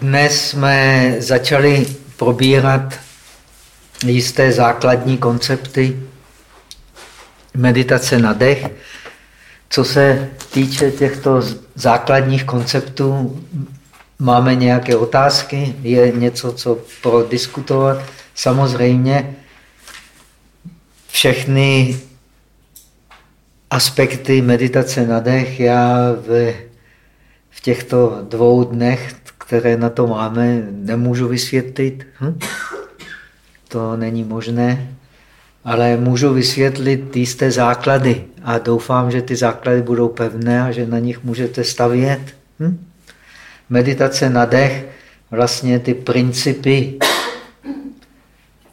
Dnes jsme začali probírat jisté základní koncepty meditace na dech. Co se týče těchto základních konceptů, máme nějaké otázky, je něco, co prodiskutovat. Samozřejmě všechny aspekty meditace na dech já v, v těchto dvou dnech které na to máme, nemůžu vysvětlit. Hm? To není možné, ale můžu vysvětlit jisté základy a doufám, že ty základy budou pevné a že na nich můžete stavět. Hm? Meditace na dech, vlastně ty principy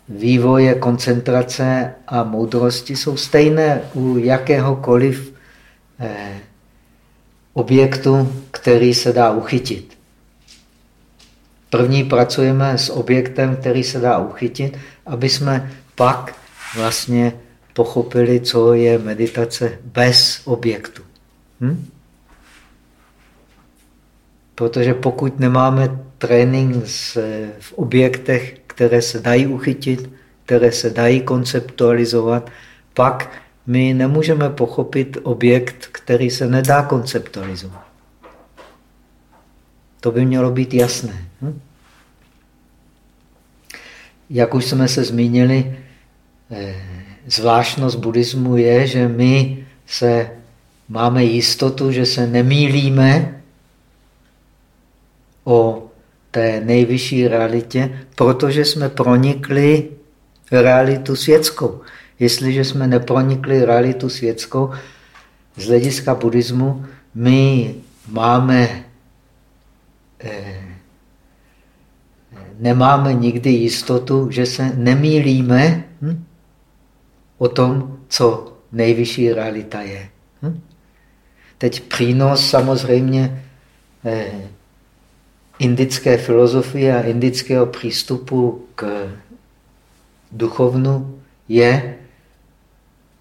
vývoje, koncentrace a moudrosti jsou stejné u jakéhokoliv eh, objektu, který se dá uchytit. První pracujeme s objektem, který se dá uchytit, aby jsme pak vlastně pochopili, co je meditace bez objektu. Hm? Protože pokud nemáme trénink v objektech, které se dají uchytit, které se dají konceptualizovat, pak my nemůžeme pochopit objekt, který se nedá konceptualizovat. To by mělo být jasné. Hm? Jak už jsme se zmínili, eh, zvláštnost buddhismu je, že my se máme jistotu, že se nemýlíme o té nejvyšší realitě, protože jsme pronikli realitu světskou. Jestliže jsme nepronikli realitu světskou, z hlediska buddhismu my máme Eh, nemáme nikdy jistotu, že se nemýlíme hm, o tom, co nejvyšší realita je. Hm? Teď přínos samozřejmě eh, indické filozofie a indického přístupu k duchovnu je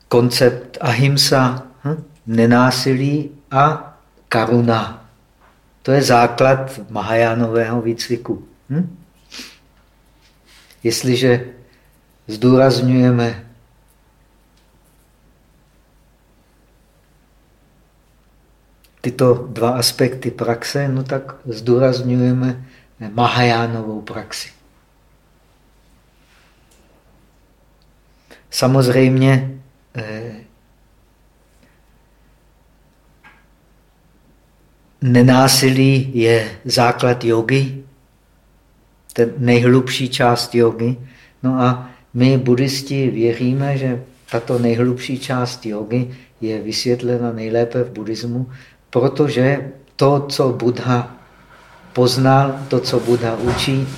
koncept ahimsa, hm? nenásilí a karuna. To je základ Mahajánového výcviku. Hm? Jestliže zdůrazňujeme tyto dva aspekty praxe, no tak zdůrazňujeme Mahajánovou praxi. Samozřejmě eh, nenásilí je základ jogy, ten nejhlubší část jogy. No a my, buddhisti, věříme, že tato nejhlubší část jogy je vysvětlena nejlépe v buddhismu, protože to, co Buddha poznal, to, co Buddha učí,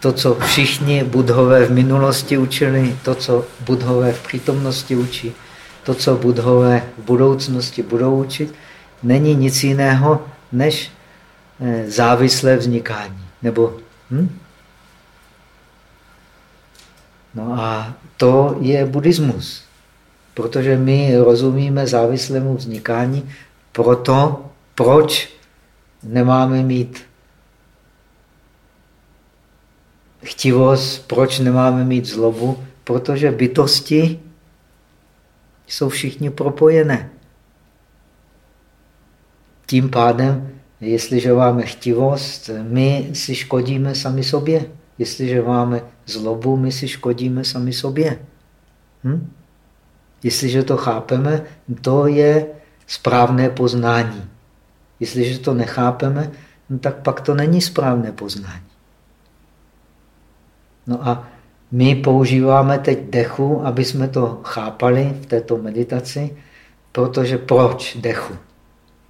to, co všichni budhové v minulosti učili, to, co budhové v přítomnosti učí, to, co budhové v budoucnosti budou učit, není nic jiného než závislé vznikání. Nebo, hm? No a to je buddhismus. Protože my rozumíme závislému vznikání, proto proč nemáme mít chtivost, proč nemáme mít zlobu, protože bytosti jsou všichni propojené. Tím pádem, jestliže máme chtivost, my si škodíme sami sobě. Jestliže máme zlobu, my si škodíme sami sobě. Hm? Jestliže to chápeme, to je správné poznání. Jestliže to nechápeme, no tak pak to není správné poznání. No a my používáme teď dechu, aby jsme to chápali v této meditaci, protože proč dechu?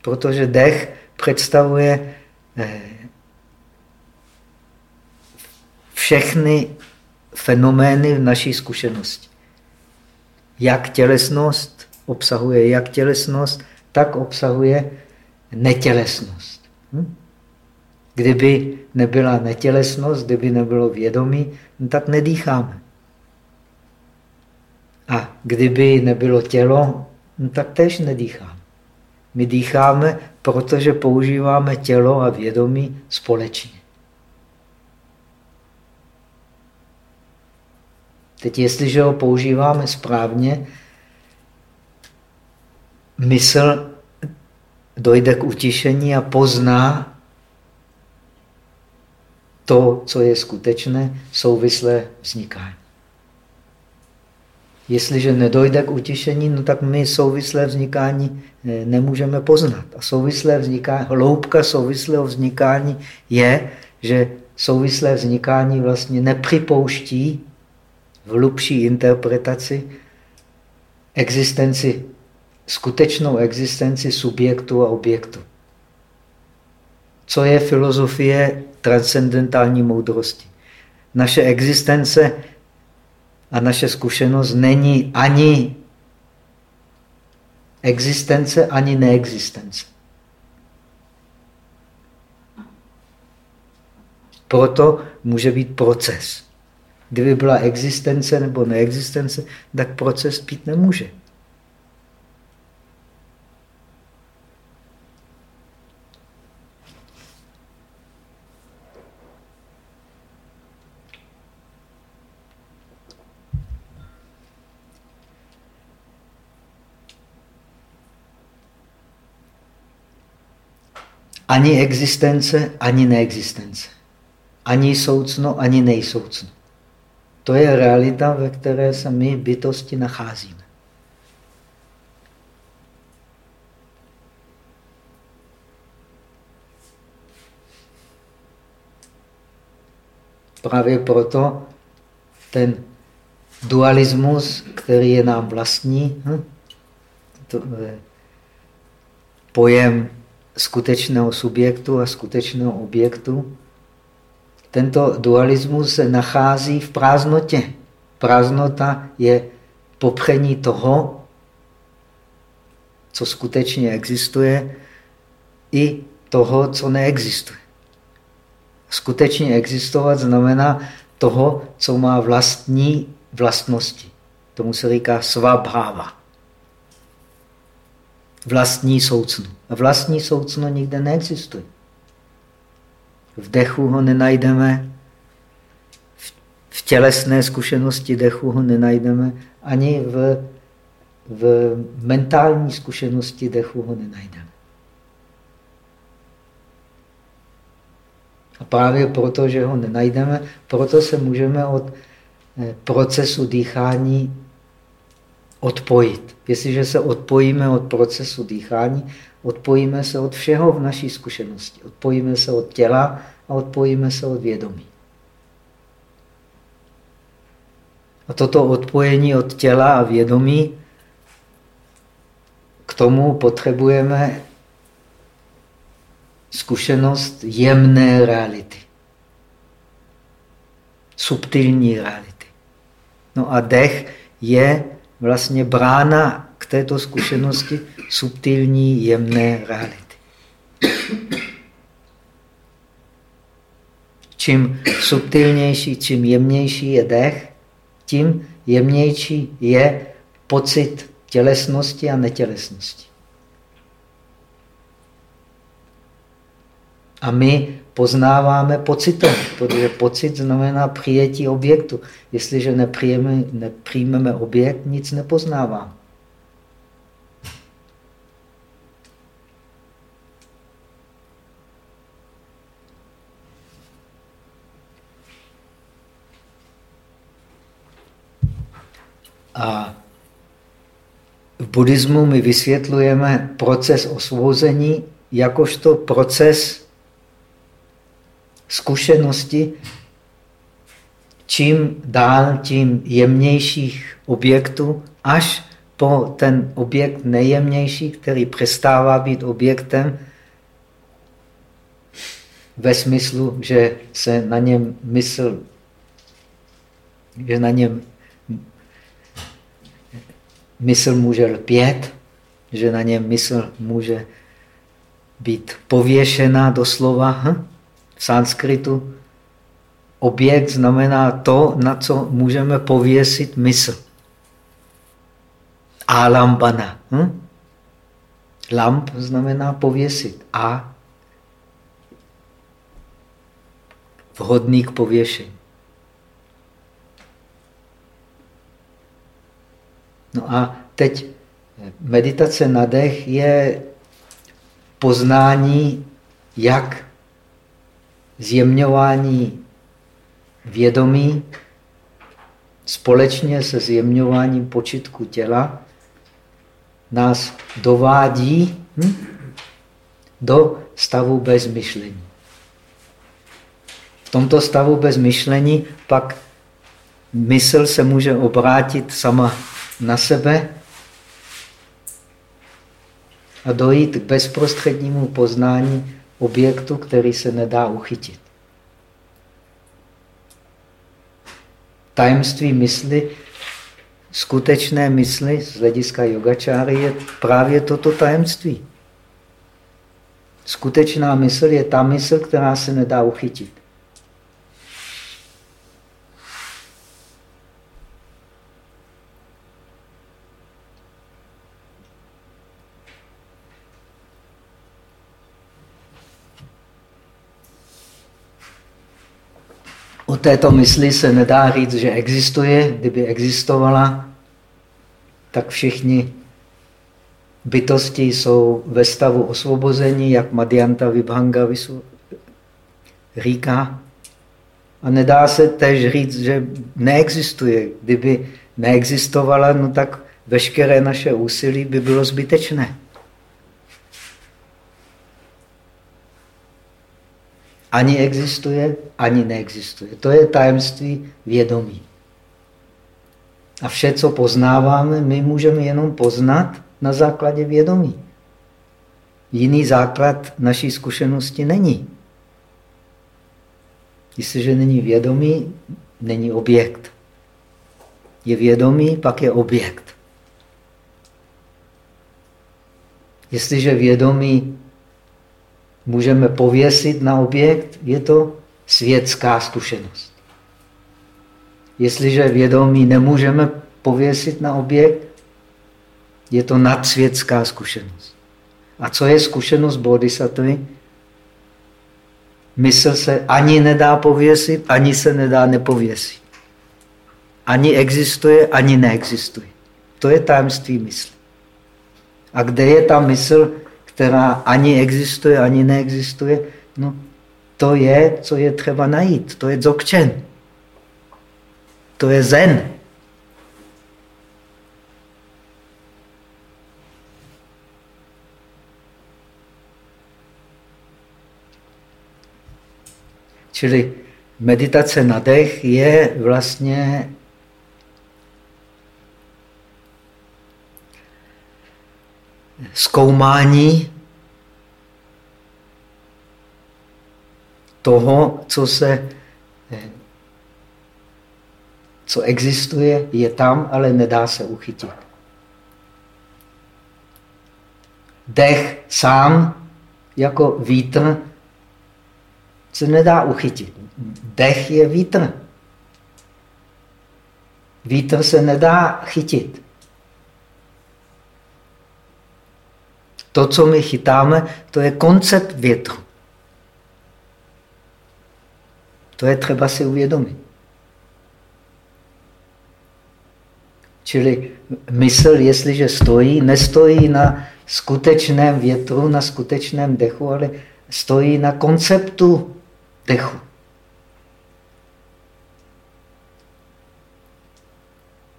protože dech představuje eh, všechny fenomény v naší zkušenosti. Jak tělesnost obsahuje jak tělesnost, tak obsahuje netělesnost. Hm? Kdyby nebyla netělesnost, kdyby nebylo vědomí, no tak nedýcháme. A kdyby nebylo tělo, no tak tež nedýcháme. My dýcháme, protože používáme tělo a vědomí společně. Teď, jestliže ho používáme správně, mysl dojde k utišení a pozná to, co je skutečné, souvislé vznikání. Jestliže nedojde k utišení, no tak my souvislé vznikání eh, nemůžeme poznat. A souvislé vznikání, hloubka souvislého vznikání je, že souvislé vznikání vlastně nepřipouští v hlubší interpretaci existenci, skutečnou existenci subjektu a objektu. Co je filozofie transcendentální moudrosti? Naše existence a naše zkušenost není ani existence, ani neexistence. Proto může být proces. Kdyby byla existence nebo neexistence, tak proces být nemůže. Ani existence, ani neexistence. Ani soucno, ani nejsoucno. To je realita, ve které se my bytosti nacházíme. Právě proto ten dualismus, který je nám vlastní, hm? to, pojem skutečného subjektu a skutečného objektu, tento dualismus se nachází v prázdnotě. Prázdnota je popření toho, co skutečně existuje, i toho, co neexistuje. Skutečně existovat znamená toho, co má vlastní vlastnosti. Tomu se říká svabháva. Vlastní soucno. A vlastní soucno nikde neexistuje. V dechu ho nenajdeme, v tělesné zkušenosti dechu ho nenajdeme, ani v, v mentální zkušenosti dechu ho nenajdeme. A právě proto, že ho nenajdeme, proto se můžeme od eh, procesu dýchání odpojit. Jestliže se odpojíme od procesu dýchání, Odpojíme se od všeho v naší zkušenosti. Odpojíme se od těla a odpojíme se od vědomí. A toto odpojení od těla a vědomí, k tomu potřebujeme zkušenost jemné reality. Subtilní reality. No a dech je vlastně brána k této zkušenosti subtilní, jemné reality. Čím subtilnější, čím jemnější je dech, tím jemnější je pocit tělesnosti a netělesnosti. A my poznáváme pocitem, protože pocit znamená přijetí objektu. Jestliže nepřijeme, nepřijmeme objekt, nic nepoznáváme. A v buddhismu my vysvětlujeme proces osvobození jakožto proces zkušenosti, čím dál, tím jemnějších objektů, až po ten objekt nejjemnější, který přestává být objektem, ve smyslu, že se na něm mysl, že na něm mysl může lpět, že na něm mysl může být pověšená doslova hm? Sanskritu. Objekt znamená to, na co můžeme pověsit mysl. Alambana. Hm? Lamp znamená pověsit. A vhodný k pověšení. No a teď meditace na dech je poznání, jak zjemňování vědomí společně se zjemňováním počitku těla nás dovádí hm, do stavu bez myšlení. V tomto stavu bez myšlení pak mysl se může obrátit sama na sebe a dojít k bezprostřednímu poznání objektu, který se nedá uchytit. Tajemství mysli, skutečné mysli z hlediska yogačáry je právě toto tajemství. Skutečná mysl je ta mysl, která se nedá uchytit. O této mysli se nedá říct, že existuje. Kdyby existovala, tak všichni bytosti jsou ve stavu osvobození, jak Madhyanta Vibhanga říká. A nedá se tež říct, že neexistuje. Kdyby neexistovala, no tak veškeré naše úsilí by bylo zbytečné. Ani existuje, ani neexistuje. To je tajemství vědomí. A vše, co poznáváme, my můžeme jenom poznat na základě vědomí. Jiný základ naší zkušenosti není. Jestliže není vědomí, není objekt. Je vědomí, pak je objekt. Jestliže vědomí můžeme pověsit na objekt, je to světská zkušenost. Jestliže vědomí nemůžeme pověsit na objekt, je to nadsvětská zkušenost. A co je zkušenost bodhisattvy? Mysl se ani nedá pověsit, ani se nedá nepověsit. Ani existuje, ani neexistuje. To je tajemství mysli. A kde je ta mysl, která ani existuje, ani neexistuje, no to je, co je třeba najít. To je dzogchen. To je zen. Čili meditace na dech je vlastně zkoumání toho, co se co existuje, je tam, ale nedá se uchytit. Dech sám jako vítr se nedá uchytit. Dech je vítr. Vítr se nedá chytit. To, co my chytáme, to je koncept větru. To je třeba si uvědomit. Čili mysl, jestliže stojí, nestojí na skutečném větru, na skutečném dechu, ale stojí na konceptu dechu.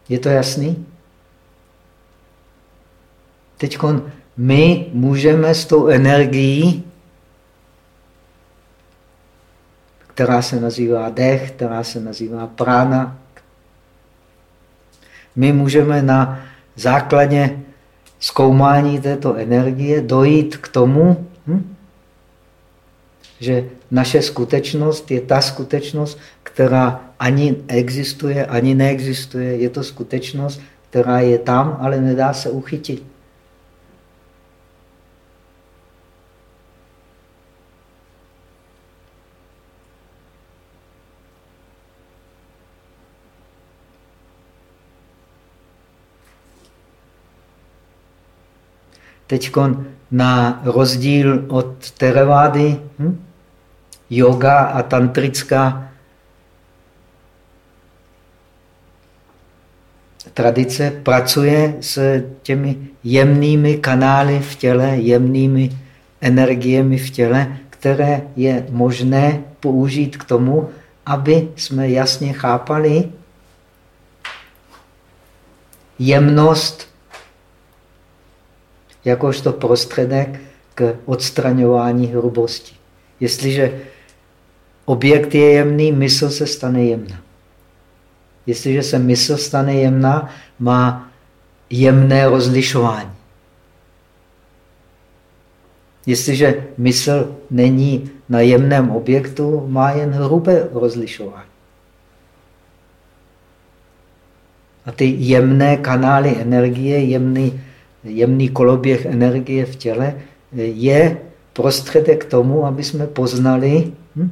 Je to jasný? Teď my můžeme s tou energií, která se nazývá dech, která se nazývá prána, my můžeme na základě zkoumání této energie dojít k tomu, hm, že naše skutečnost je ta skutečnost, která ani existuje, ani neexistuje. Je to skutečnost, která je tam, ale nedá se uchytit. Teď na rozdíl od Theravady, hm? yoga a tantrická tradice pracuje s těmi jemnými kanály v těle, jemnými energiemi v těle, které je možné použít k tomu, aby jsme jasně chápali jemnost jakožto prostředek k odstraňování hrubosti. Jestliže objekt je jemný, mysl se stane jemná. Jestliže se mysl stane jemná, má jemné rozlišování. Jestliže mysl není na jemném objektu, má jen hrubé rozlišování. A ty jemné kanály energie, jemný, jemný koloběh energie v těle je prostředek k tomu, aby jsme poznali hm,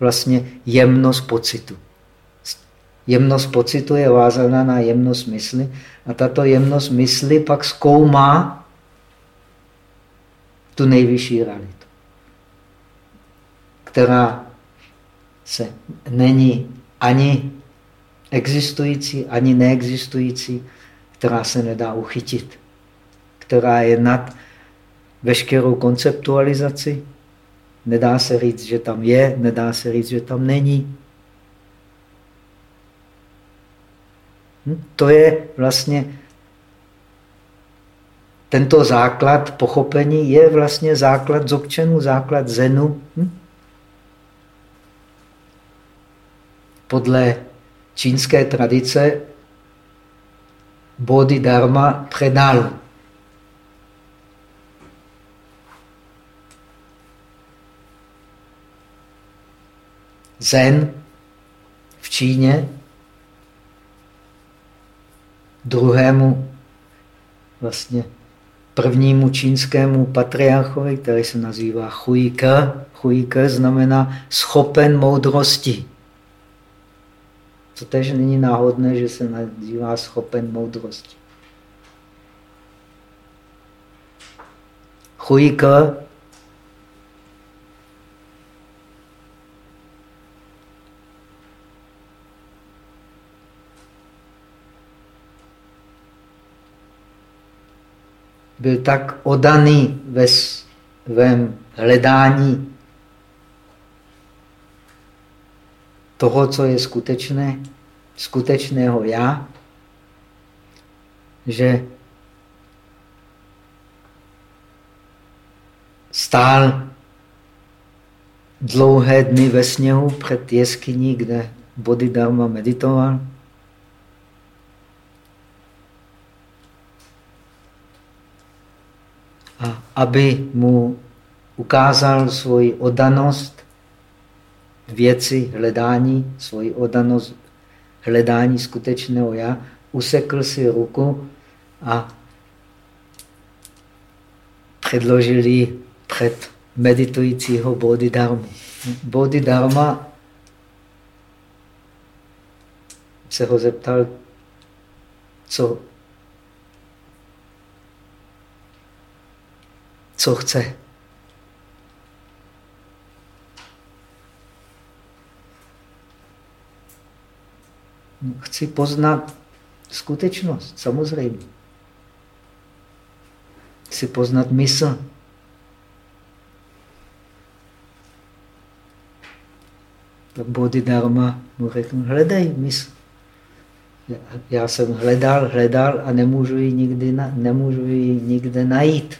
vlastně jemnost pocitu. Jemnost pocitu je vázaná na jemnost mysli a tato jemnost mysli pak zkoumá tu nejvyšší realitu, která se není ani existující, ani neexistující, která se nedá uchytit, která je nad veškerou konceptualizaci. Nedá se říct, že tam je, nedá se říct, že tam není. Hm? To je vlastně tento základ pochopení je vlastně základ zokčenu, základ zenu. Hm? Podle čínské tradice Bodhidharma předal Zen v Číně druhému vlastně prvnímu čínskému patriarchovi, který se nazývá Huike. Huike znamená schopen moudrosti. To tež není náhodné, že se nazývá schopen moudrosti. Huike byl tak odaný ve svém hledání toho, co je skutečné, skutečného já, že stál dlouhé dny ve sněhu před jeskyní, kde Bodhidharma meditoval. A aby mu ukázal svoji odanost věci hledání, svoji odanost hledání skutečného já, usekl si ruku a předložil ji před meditujícího Bodhidharmu. Bodhidharma se ho zeptal, co co chce. Chci poznat skutečnost, samozřejmě. Chci poznat mysl. Tak Bodhidharma mu řekl, hledej mysl. Já jsem hledal, hledal a nemůžu ji nikdy, nemůžu ji nikde najít.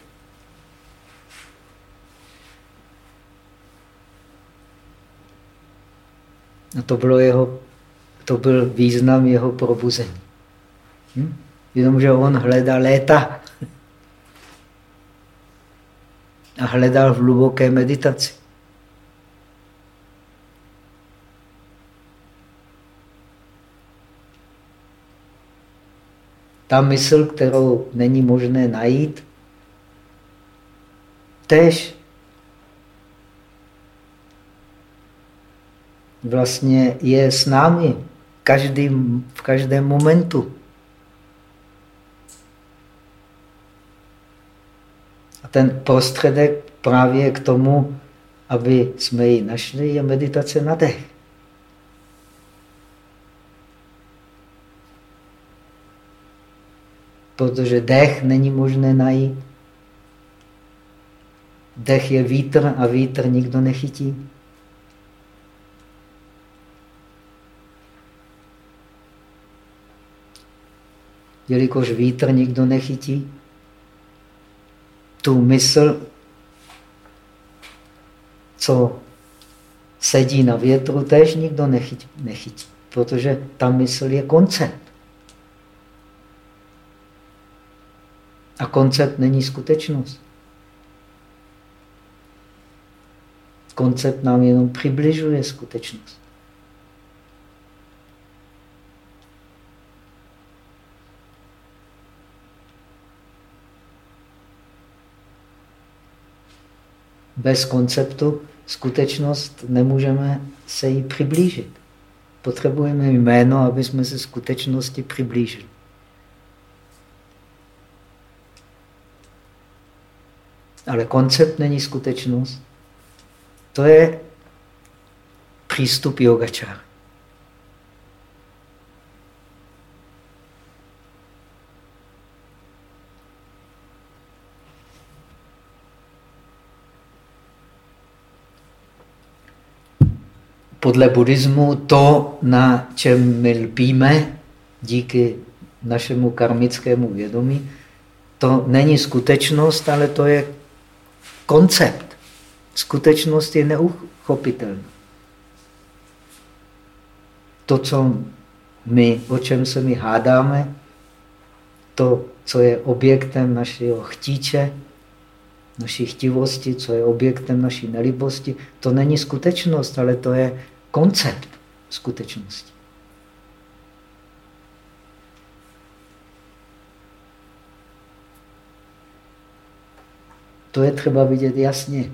A to, bylo jeho, to byl význam jeho probuzení. Hm? Jenomže on hledal léta. A hledal v hluboké meditaci. Ta mysl, kterou není možné najít, tež vlastně je s námi každý, v každém momentu. A ten prostředek právě k tomu, aby jsme ji našli, je meditace na dech. Protože dech není možné najít. Dech je vítr a vítr nikdo nechytí. Jelikož vítr nikdo nechytí, tu mysl, co sedí na větru, tež nikdo nechytí, nechytí protože ta mysl je koncept. A koncept není skutečnost. Koncept nám jenom přibližuje skutečnost. Bez konceptu skutečnost nemůžeme se jí přiblížit. Potřebujeme jméno, aby jsme se skutečnosti přiblížili. Ale koncept není skutečnost. To je přístup yogačára. Podle buddhismu to, na čem my lpíme, díky našemu karmickému vědomí, to není skutečnost, ale to je koncept. Skutečnost je neuchopitelná. To, co my, o čem se my hádáme, to, co je objektem našeho chtíče, naší chtivosti, co je objektem naší nelibosti, to není skutečnost, ale to je koncept skutečnosti. To je třeba vidět jasně.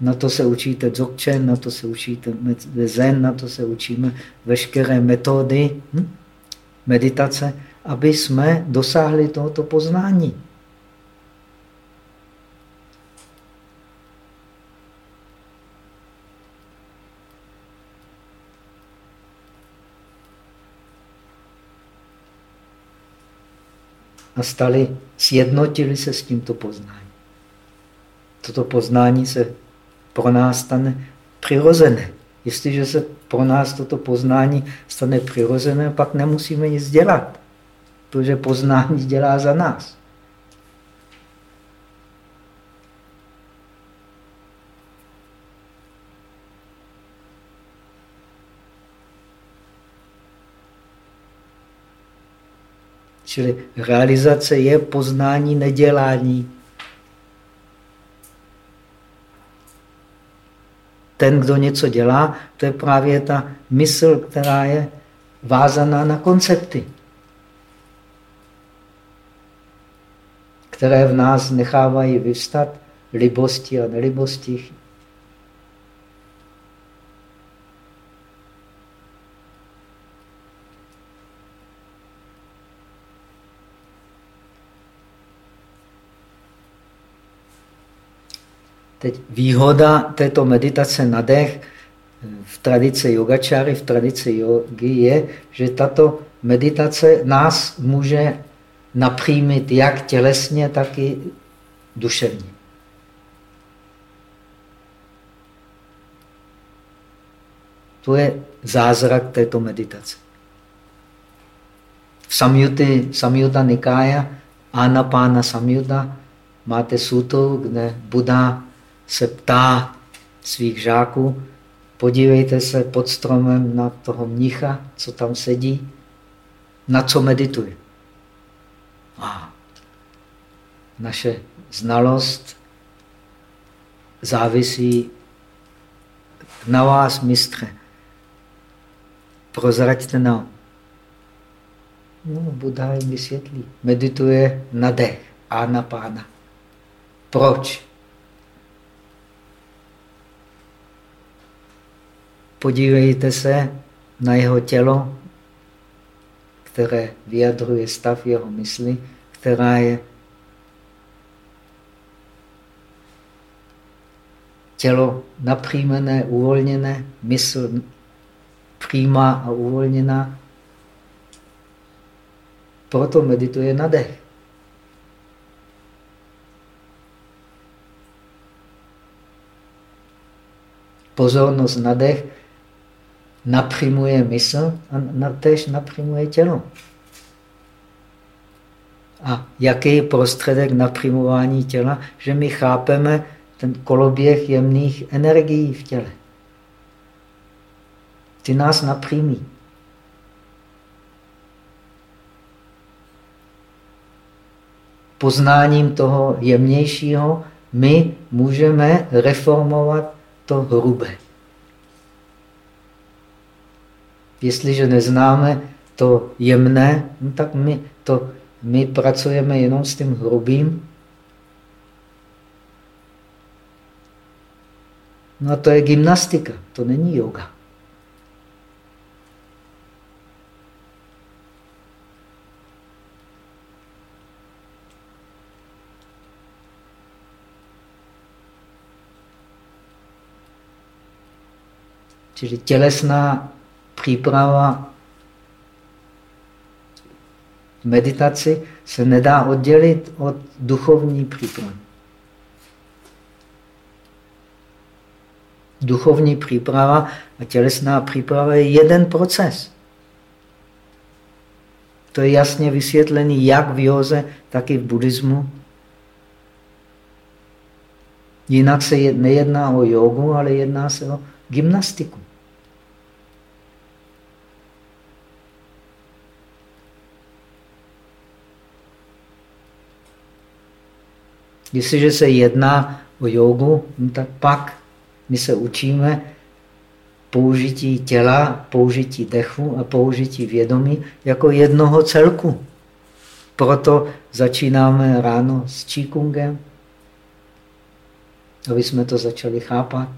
Na to se učíte dzogchen, na to se učíte zen, na to se učíme veškeré metody hm? meditace, aby jsme dosáhli tohoto poznání. A stali, sjednotili se s tímto poznáním. Toto poznání se pro nás stane přirozené. Jestliže se pro nás toto poznání stane přirozené, pak nemusíme nic dělat, protože poznání dělá za nás. Čili realizace je poznání nedělání. Ten, kdo něco dělá, to je právě ta mysl, která je vázaná na koncepty, které v nás nechávají vyvstat libosti a nelibosti, Teď výhoda této meditace na dech v tradici yogačáry, v tradici jogy je, že tato meditace nás může napřímit jak tělesně, tak i duševně. To je zázrak této meditace. V samyuty, samyuta Nikája, Anapána samyuta, máte sutu, kde Buddha se ptá svých žáků, podívejte se pod stromem na toho mnicha, co tam sedí, na co medituje. A naše znalost závisí na vás, mistře. Prozraďte nám. No, Buddha jim vysvětlí. Medituje na dech, a na pána. Proč? podívejte se na jeho tělo, které vyjadruje stav jeho mysli, která je tělo napříjmené, uvolněné, mysl přímá a uvolněná. Proto medituje na dech. Pozornost na dech napřímuje mysl a tež napřímuje tělo. A jaký je prostředek napřímování těla? Že my chápeme ten koloběh jemných energií v těle. Ty nás napřímí. Poznáním toho jemnějšího my můžeme reformovat to hrubé. Jestliže neznáme to jemné, no tak my, to, my pracujeme jenom s tím hrubým. No a to je gymnastika, to není yoga. Čili tělesná příprava meditaci se nedá oddělit od duchovní přípravy. Duchovní příprava a tělesná příprava je jeden proces. To je jasně vysvětlený jak v józe, tak i v buddhismu. Jinak se nejedná o jogu, ale jedná se o gymnastiku. Jestliže se jedná o jogu, no tak pak my se učíme použití těla, použití dechu a použití vědomí jako jednoho celku. Proto začínáme ráno s číkungem, aby jsme to začali chápat.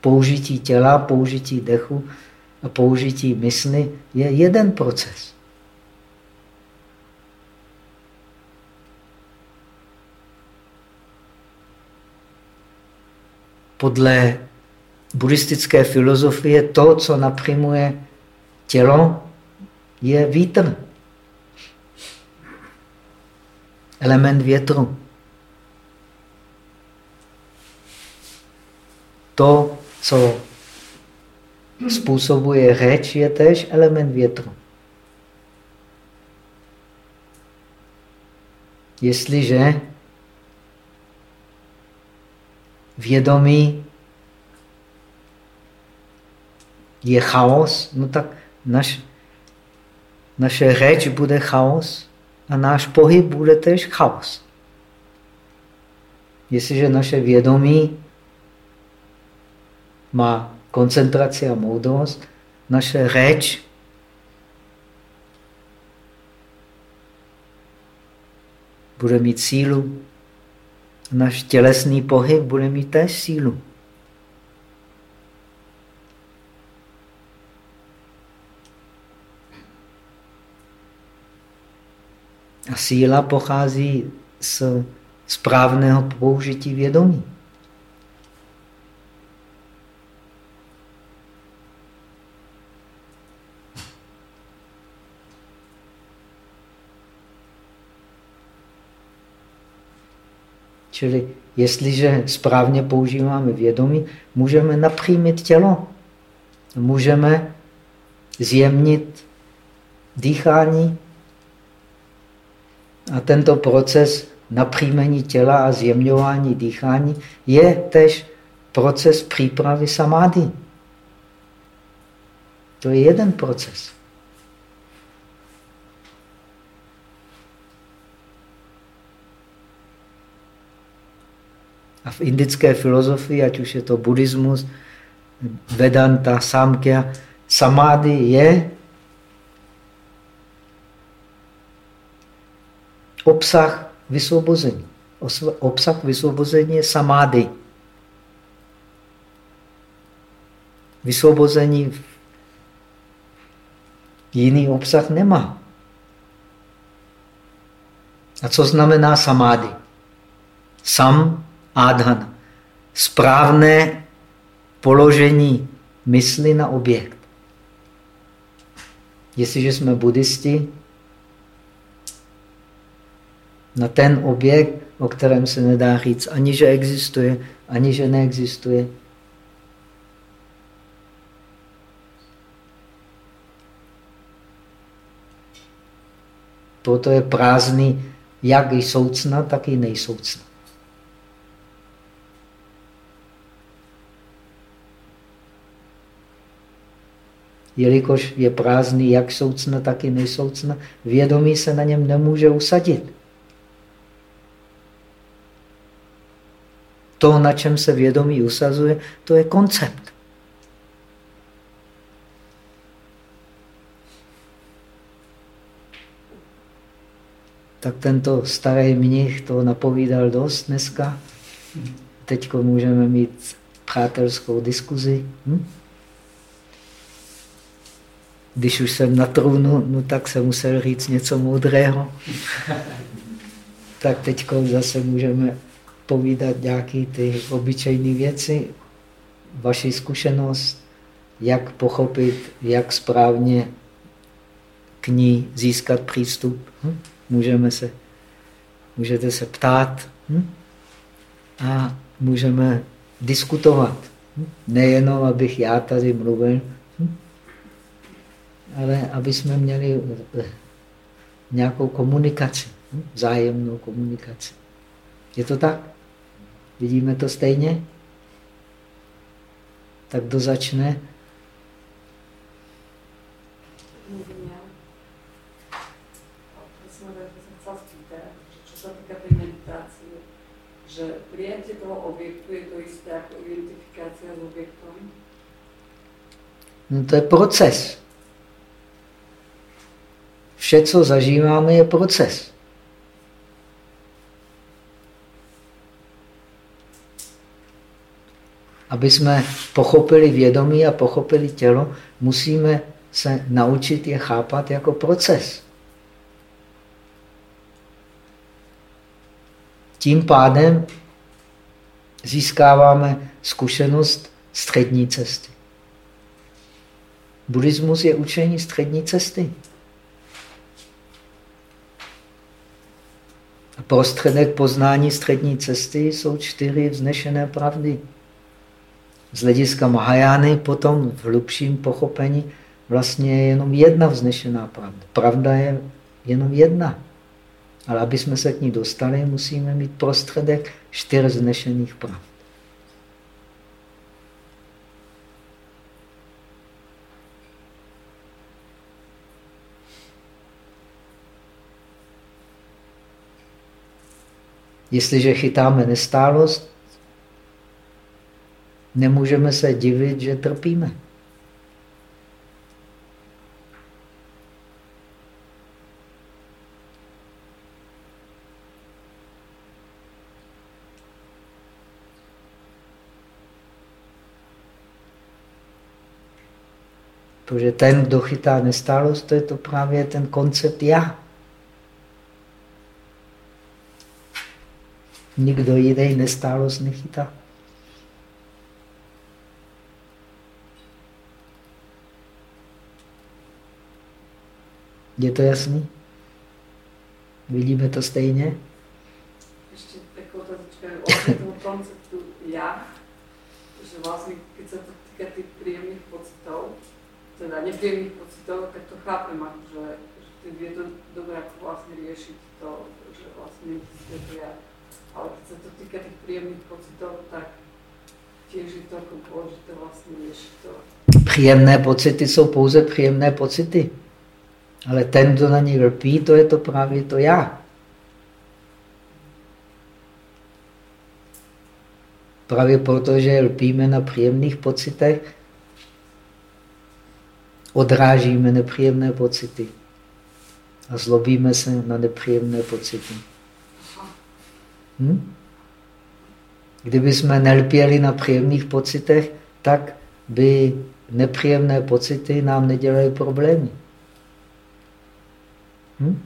Použití těla, použití dechu a použití mysli je jeden proces. Podle buddhistické filozofie to, co napřímuje tělo, je vítr. Element větru. To, co způsobuje řeč, je tež element větru. Jestliže vědomí je chaos, no tak naš, naše řeč bude chaos a náš pohyb bude tež chaos. Jestliže naše vědomí má koncentraci a moudrost, naše řeč bude mít sílu, náš tělesný pohyb bude mít též sílu. A síla pochází z správného použití vědomí. Čili jestliže správně používáme vědomí, můžeme napřímit tělo. Můžeme zjemnit dýchání. A tento proces napřímení těla a zjemňování dýchání je tež proces přípravy samády. To je jeden proces. A v indické filozofii, ať už je to buddhismus, Vedanta, Samkhya, samády je obsah vysvobození. Obsah vysvobození je samády. Vysvobození jiný obsah nemá. A co znamená samády? Sam adhana. Správné položení mysli na objekt. Jestliže jsme buddhisti, na ten objekt, o kterém se nedá říct ani, že existuje, ani, že neexistuje. Proto je prázdný jak i soucna, tak i nejsoucna. Jelikož je prázdný jak soucna, tak i nejsoucna, vědomí se na něm nemůže usadit. To, na čem se vědomí usazuje, to je koncept. Tak tento starý mnich to napovídal dost dneska. Teď můžeme mít přátelskou diskuzi. Hm? Když už jsem na trůnu, no tak jsem musel říct něco moudrého. tak teď zase můžeme povídat nějaké ty obyčejné věci, vaši zkušenost, jak pochopit, jak správně k ní získat přístup. Hm? Můžeme se, můžete se ptát hm? a můžeme diskutovat. Hm? Nejenom, abych já tady mluvil? Ale aby jsme měli eh, nějakou komunikaci, hm? zájemnou komunikaci. Je to tak? Vidíme to stejně? Tak kdo začne? že prijatie toho objektu je to isté jako identifikácia s objektom? No to je proces. Vše, co zažíváme, je proces. Aby jsme pochopili vědomí a pochopili tělo, musíme se naučit je chápat jako proces. Tím pádem získáváme zkušenost střední cesty. Buddhismus je učení střední cesty. Prostředek poznání střední cesty jsou čtyři vznešené pravdy. Z hlediska Mahajány potom v hlubším pochopení vlastně je jenom jedna vznešená pravda. Pravda je jenom jedna. Ale aby jsme se k ní dostali, musíme mít prostředek čtyř vznešených pravd. Jestliže chytáme nestálost, nemůžeme se divit, že trpíme. Protože ten, kdo chytá nestálost, to je to právě ten koncept já. Nikdo jiný nestálost nechytá. Je to jasný? Vidíme to stejně? Ještě taková otázka o toho konceptu já, že vlastně, když se to týká těch příjemných pocitů, teda nepříjemných pocitů, tak to chápem, že, že je to dobré vlastně řešit to, že vlastně je to já. Ale když se to týká těch příjemných pocitů, tak těž je to jako důležité vlastně řešit to. Příjemné pocity jsou pouze příjemné pocity. Ale ten, kdo na ní lpí, to je to právě to já. Právě proto, že lpíme na příjemných pocitech, odrážíme nepříjemné pocity a zlobíme se na nepříjemné pocity. Hm? Kdyby jsme nelpěli na příjemných pocitech, tak by nepříjemné pocity nám nedělaly problémy. Hm?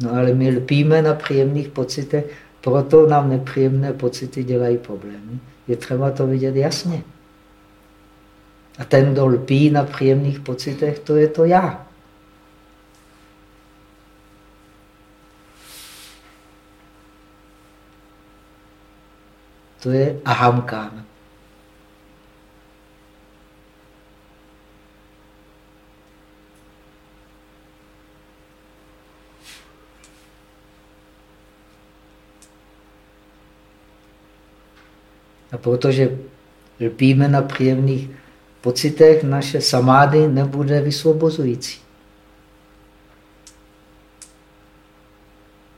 No ale my lpíme na příjemných pocitech, proto nám nepříjemné pocity dělají problémy. Je třeba to vidět jasně. A ten, kdo lpí na příjemných pocitech, to je to já. To je ahamkána. A protože lpíme na příjemných pocitech, naše samády nebude vysvobozující.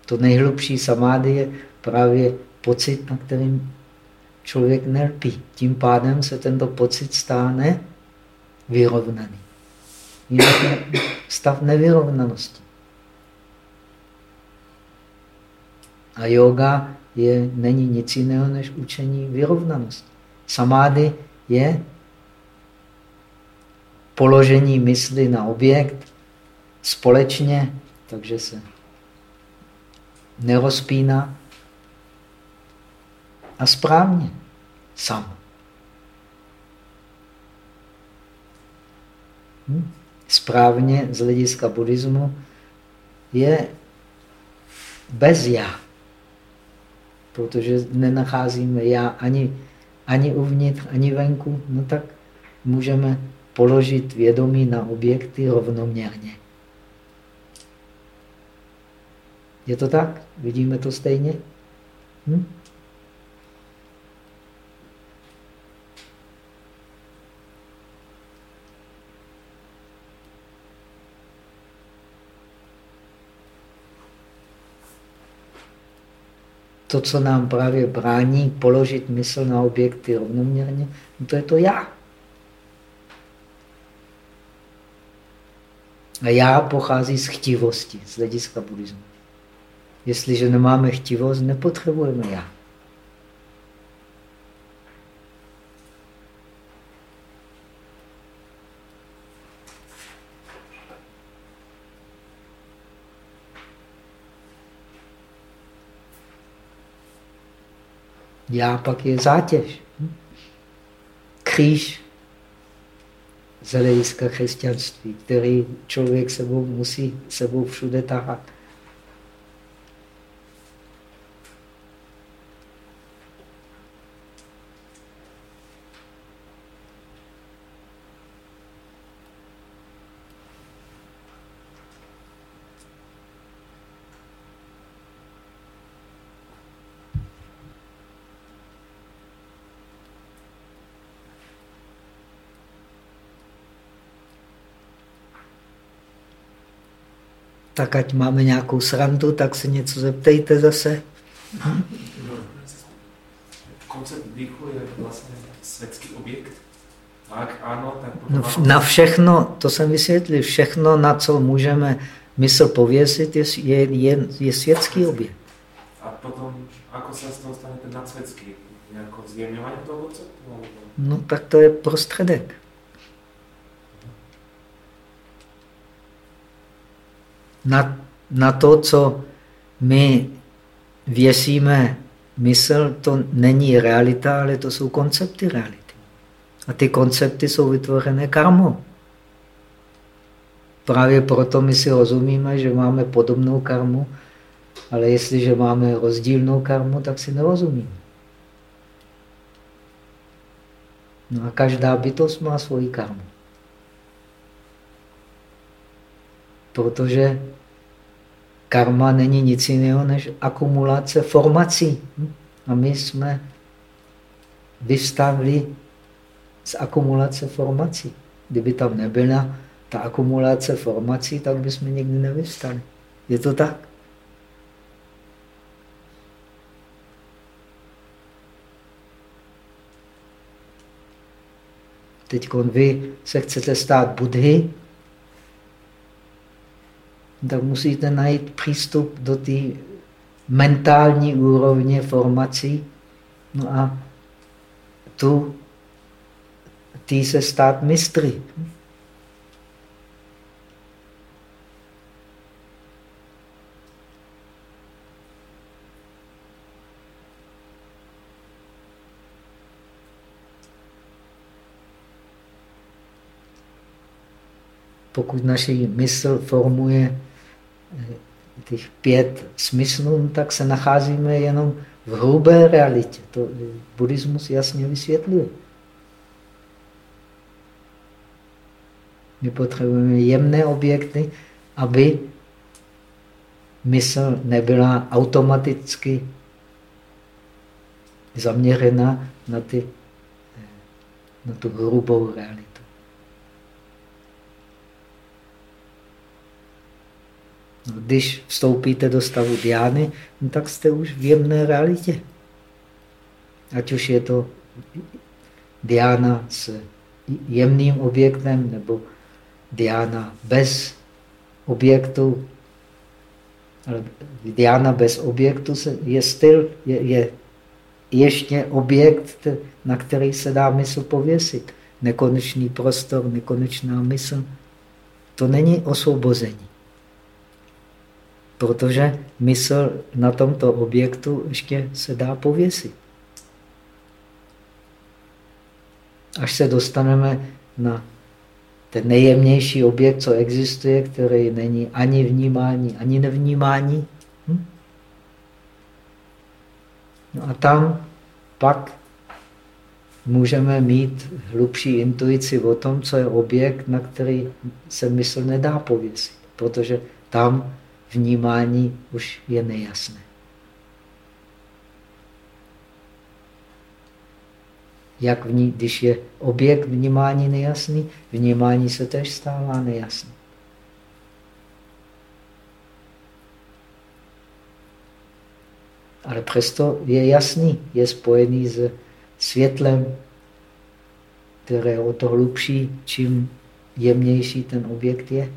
To nejhlubší samády je právě pocit, na kterým člověk nelpí. Tím pádem se tento pocit stane vyrovnaný. Jinak stav nevyrovnanosti. A yoga je, není nic jiného než učení vyrovnanosti. Samády je položení mysli na objekt společně, takže se nerozpíná a správně sam. Hm? Správně z hlediska buddhismu je bez já protože nenacházíme já ani, ani uvnitř, ani venku, no tak můžeme položit vědomí na objekty rovnoměrně. Je to tak? Vidíme to stejně? Hm? To, co nám právě brání položit mysl na objekty rovnoměrně, no to je to já. A já pochází z chtivosti, z hlediska buddhismu. Jestliže nemáme chtivost, nepotřebujeme já. Já pak je zátěž. Kříž z hlediska křesťanství, který člověk sebou musí sebou všude tahat. Tak ať máme nějakou srandu, tak se něco zeptejte zase. Koncept dýchu je vlastně světský objekt. Tak ano, tak no, Na všechno, to jsem vysvětlil, všechno, na co můžeme mysl pověsit, je, je, je, je světský objekt. A potom, ako se z toho stane ten nadsvětský? Nějakou zjemňování toho konceptu? No tak to je prostředek. Na, na to, co my věsíme mysl, to není realita, ale to jsou koncepty reality. A ty koncepty jsou vytvořené karmou. Právě proto my si rozumíme, že máme podobnou karmu, ale jestliže máme rozdílnou karmu, tak si nerozumíme. No a každá bytost má svoji karmu. Protože karma není nic jiného než akumulace formací. A my jsme vystavili z akumulace formací. Kdyby tam nebyla ta akumulace formací, tak bychom nikdy nevystali. Je to tak? Teď vy se chcete stát Budhy, tak musíte najít přístup do té mentální úrovně formací. No a tu ty se stát mistry. Pokud naši mysl formuje těch pět smyslů, tak se nacházíme jenom v hrubé realitě. To buddhismus jasně vysvětluje. My potřebujeme jemné objekty, aby mysl nebyla automaticky zaměřena na, ty, na tu hrubou realitu. No, když vstoupíte do stavu diány, no tak jste už v jemné realitě. Ať už je to diána s jemným objektem nebo diána bez objektu. Ale diána bez objektu je styl, je, je ještě objekt, na který se dá mysl pověsit. Nekonečný prostor, nekonečná mysl. To není osvobození. Protože mysl na tomto objektu ještě se dá pověsit. Až se dostaneme na ten nejjemnější objekt, co existuje, který není ani vnímání, ani nevnímání. Hm? No a tam pak můžeme mít hlubší intuici o tom, co je objekt, na který se mysl nedá pověsit, protože tam vnímání už je nejasné. Jak vní, když je objekt vnímání nejasný, vnímání se tež stává nejasný. Ale přesto je jasný, je spojený s světlem, které je o to hlubší, čím jemnější ten objekt je.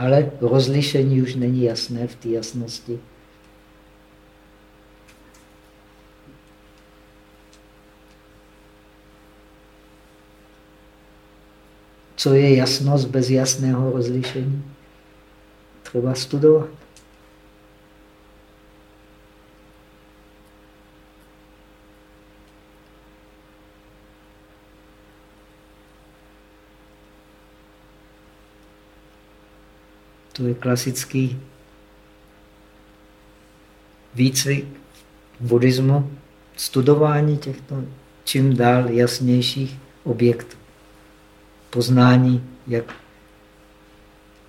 Ale rozlišení už není jasné v té jasnosti. Co je jasnost bez jasného rozlišení? Třeba studovat. To je klasický výcvik buddhismu, studování těchto čím dál jasnějších objektů. Poznání, jak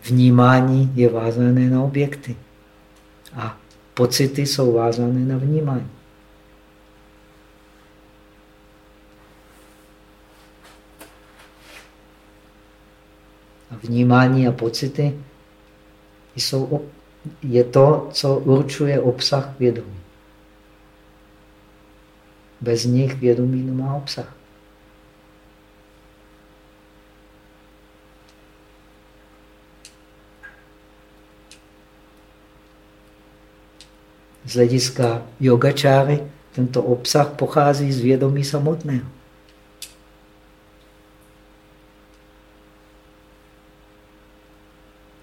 vnímání je vázané na objekty a pocity jsou vázané na vnímání. A vnímání a pocity jsou, je to, co určuje obsah vědomí. Bez nich vědomí nemá obsah. Z hlediska yogačáry tento obsah pochází z vědomí samotného.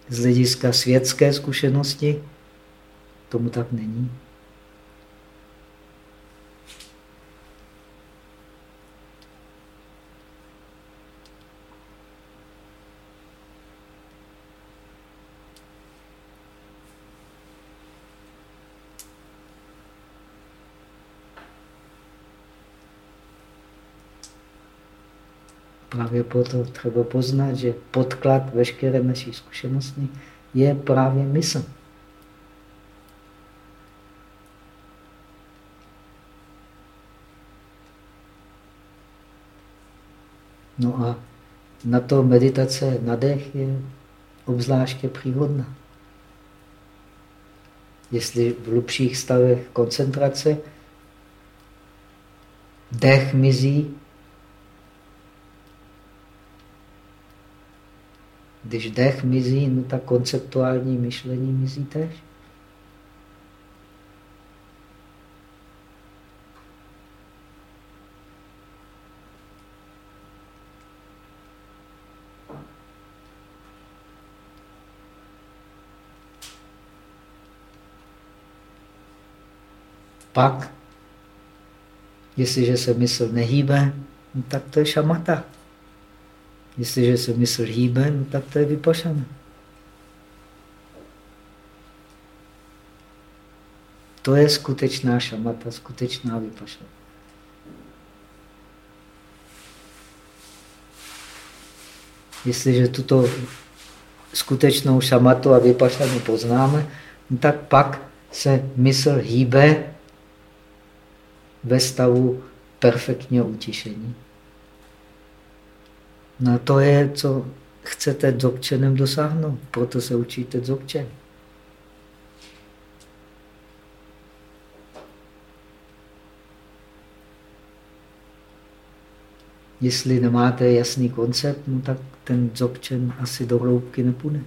Z hlediska světské zkušenosti tomu tak není. Právě proto třeba poznat, že podklad veškeré naší zkušenosti je právě mysl. No a na to meditace na dech je obzvláště příhodná. Jestli v hlubších stavech koncentrace dech mizí, Když dech mizí, no tak konceptuální myšlení mizí tež. Pak Jestliže se mysl nehýbe, no tak to je šamata. Jestliže se mysl hýbe, no tak to je vypašana. To je skutečná šamata, skutečná vypašana. Jestliže tuto skutečnou šamatu a vypašanu poznáme, no tak pak se mysl hýbe ve stavu perfektního utišení. No to je, co chcete dzogčenem dosáhnout, proto se učíte dzogčen. Jestli nemáte jasný koncept, no tak ten dzogčen asi do hloubky nepůjde.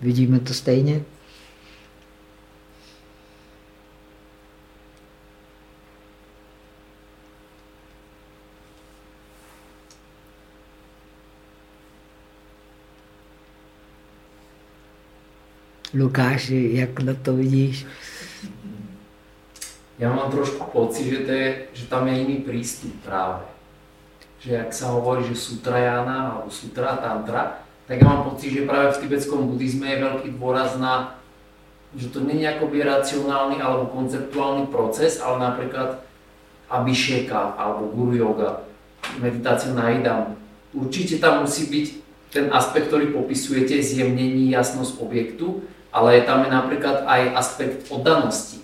Vidíme to stejně? Lukáši, jak na to vidíš? Já mám trošku pocit, že, to je, že tam je jiný přístup právě. Že jak se hovorí, že sutrajana alebo sutra tantra, tak já mám pocit, že právě v tibetskom buddhizme je velký dôraz na, že to není jakoby racionální alebo konceptuální proces, ale například abhisheka alebo guru yoga, meditácia na idam. Určitě tam musí být ten aspekt, který popisujete, zjemnění, jasnost objektu, ale tam je například aj aspekt oddanosti.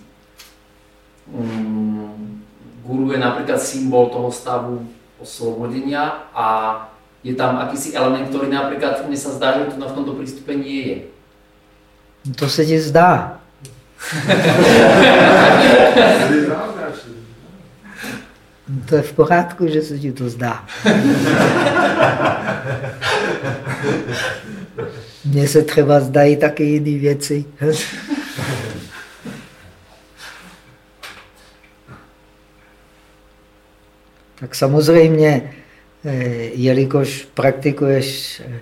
Mm, guru je například symbol toho stavu oslobodenia a je tam akýsi element, který například mně se zdá, že to v tomto přístupe nie je. To se ti zdá. to je v pořádku, že se ti to zdá. Mně se třeba zdají taky jiné věci. tak samozřejmě Eh, jelikož praktikuješ eh,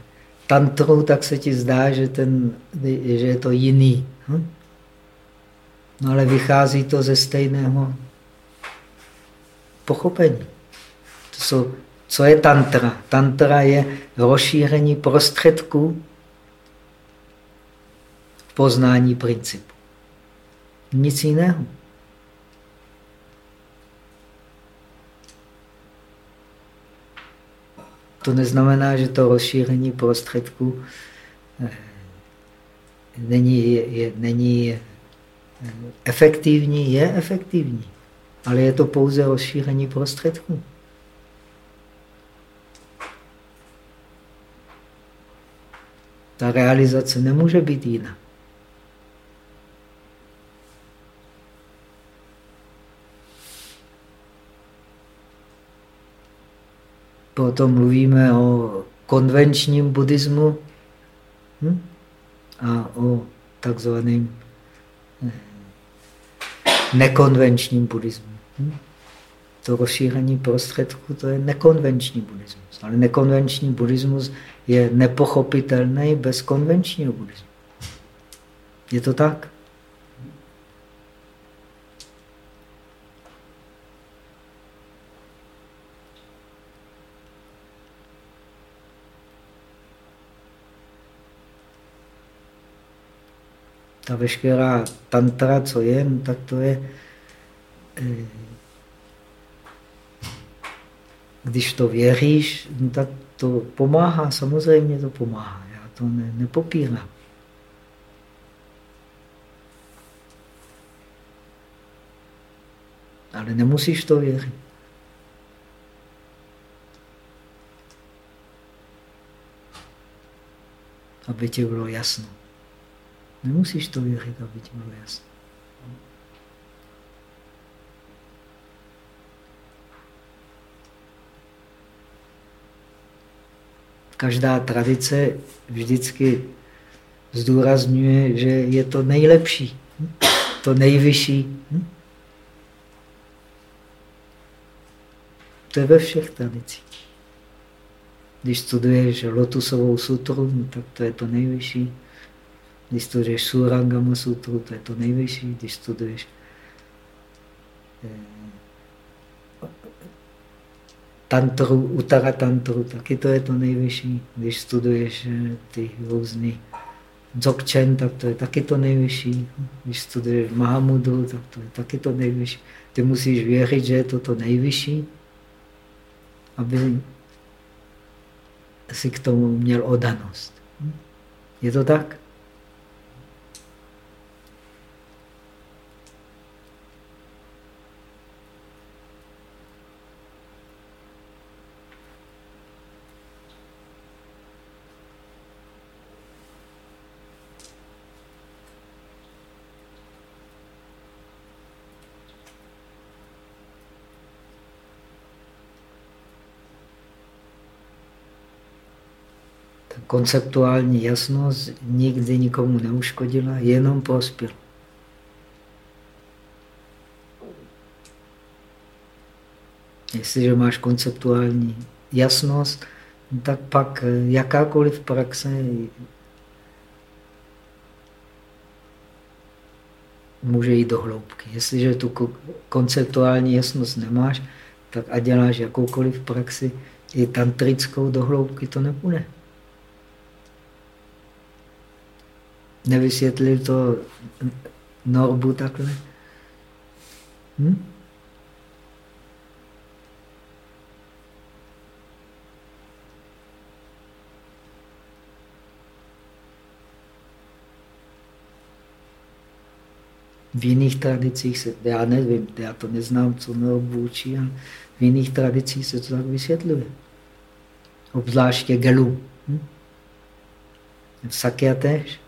tantru, tak se ti zdá, že, ten, že je to jiný. Hm? No ale vychází to ze stejného pochopení. To jsou, co je tantra? Tantra je rozšíření prostředků poznání principu. Nic jiného. To neznamená, že to rozšíření prostředků eh, není, je, není efektivní, je efektivní, ale je to pouze rozšíření prostředků. Ta realizace nemůže být jiná. Potom mluvíme o konvenčním buddhismu hm? a o takzvaném eh, nekonvenčním buddhismu. Hm? To rozšíření prostředků, to je nekonvenční buddhismus. Ale nekonvenční buddhismus je nepochopitelný bez konvenčního buddhismu. Je to tak? Ta veškerá tantra, co je, no tak to je, eh, když to věříš, no tak to pomáhá, samozřejmě to pomáhá, já to ne, nepopírám. Ale nemusíš to věřit. Aby ti bylo jasno. Nemusíš to věřit, aby ti bylo jasné. Každá tradice vždycky zdůrazňuje, že je to nejlepší, to nejvyšší. To je ve všech tradicích. Když studuješ lotusovou sutru, no tak to je to nejvyšší Když studuješ Surangama sutru, to je to nejvyšší. Když studuješ eh, tantru, utara tantru, taky to je to nejvyšší. Když studuješ eh, ty různé dzogchen, tak to je taky to nejvyšší. Když studuješ Mahamudru, tak to je taky to nejvyšší. Ty musíš věřit, že je to to nejvyšší, aby si k tomu měl odanost. Je to tak? Konceptuální jasnost nikdy nikomu neuškodila, jenom prospěla. Jestliže máš konceptuální jasnost, tak pak jakákoliv praxe může jít do hloubky. Jestliže tu konceptuální jasnost nemáš, tak a děláš jakoukoliv praxi, i tantrickou do hloubky to nepůjde. Nevysvětlil to Norbu takhle? Hm? V jiných tradicích se, já nevím, já to neznám, co Norbu učí, ale v jiných tradicích se to tak vysvětluje. Obzvláště gelu. Hm? V Sakya tež.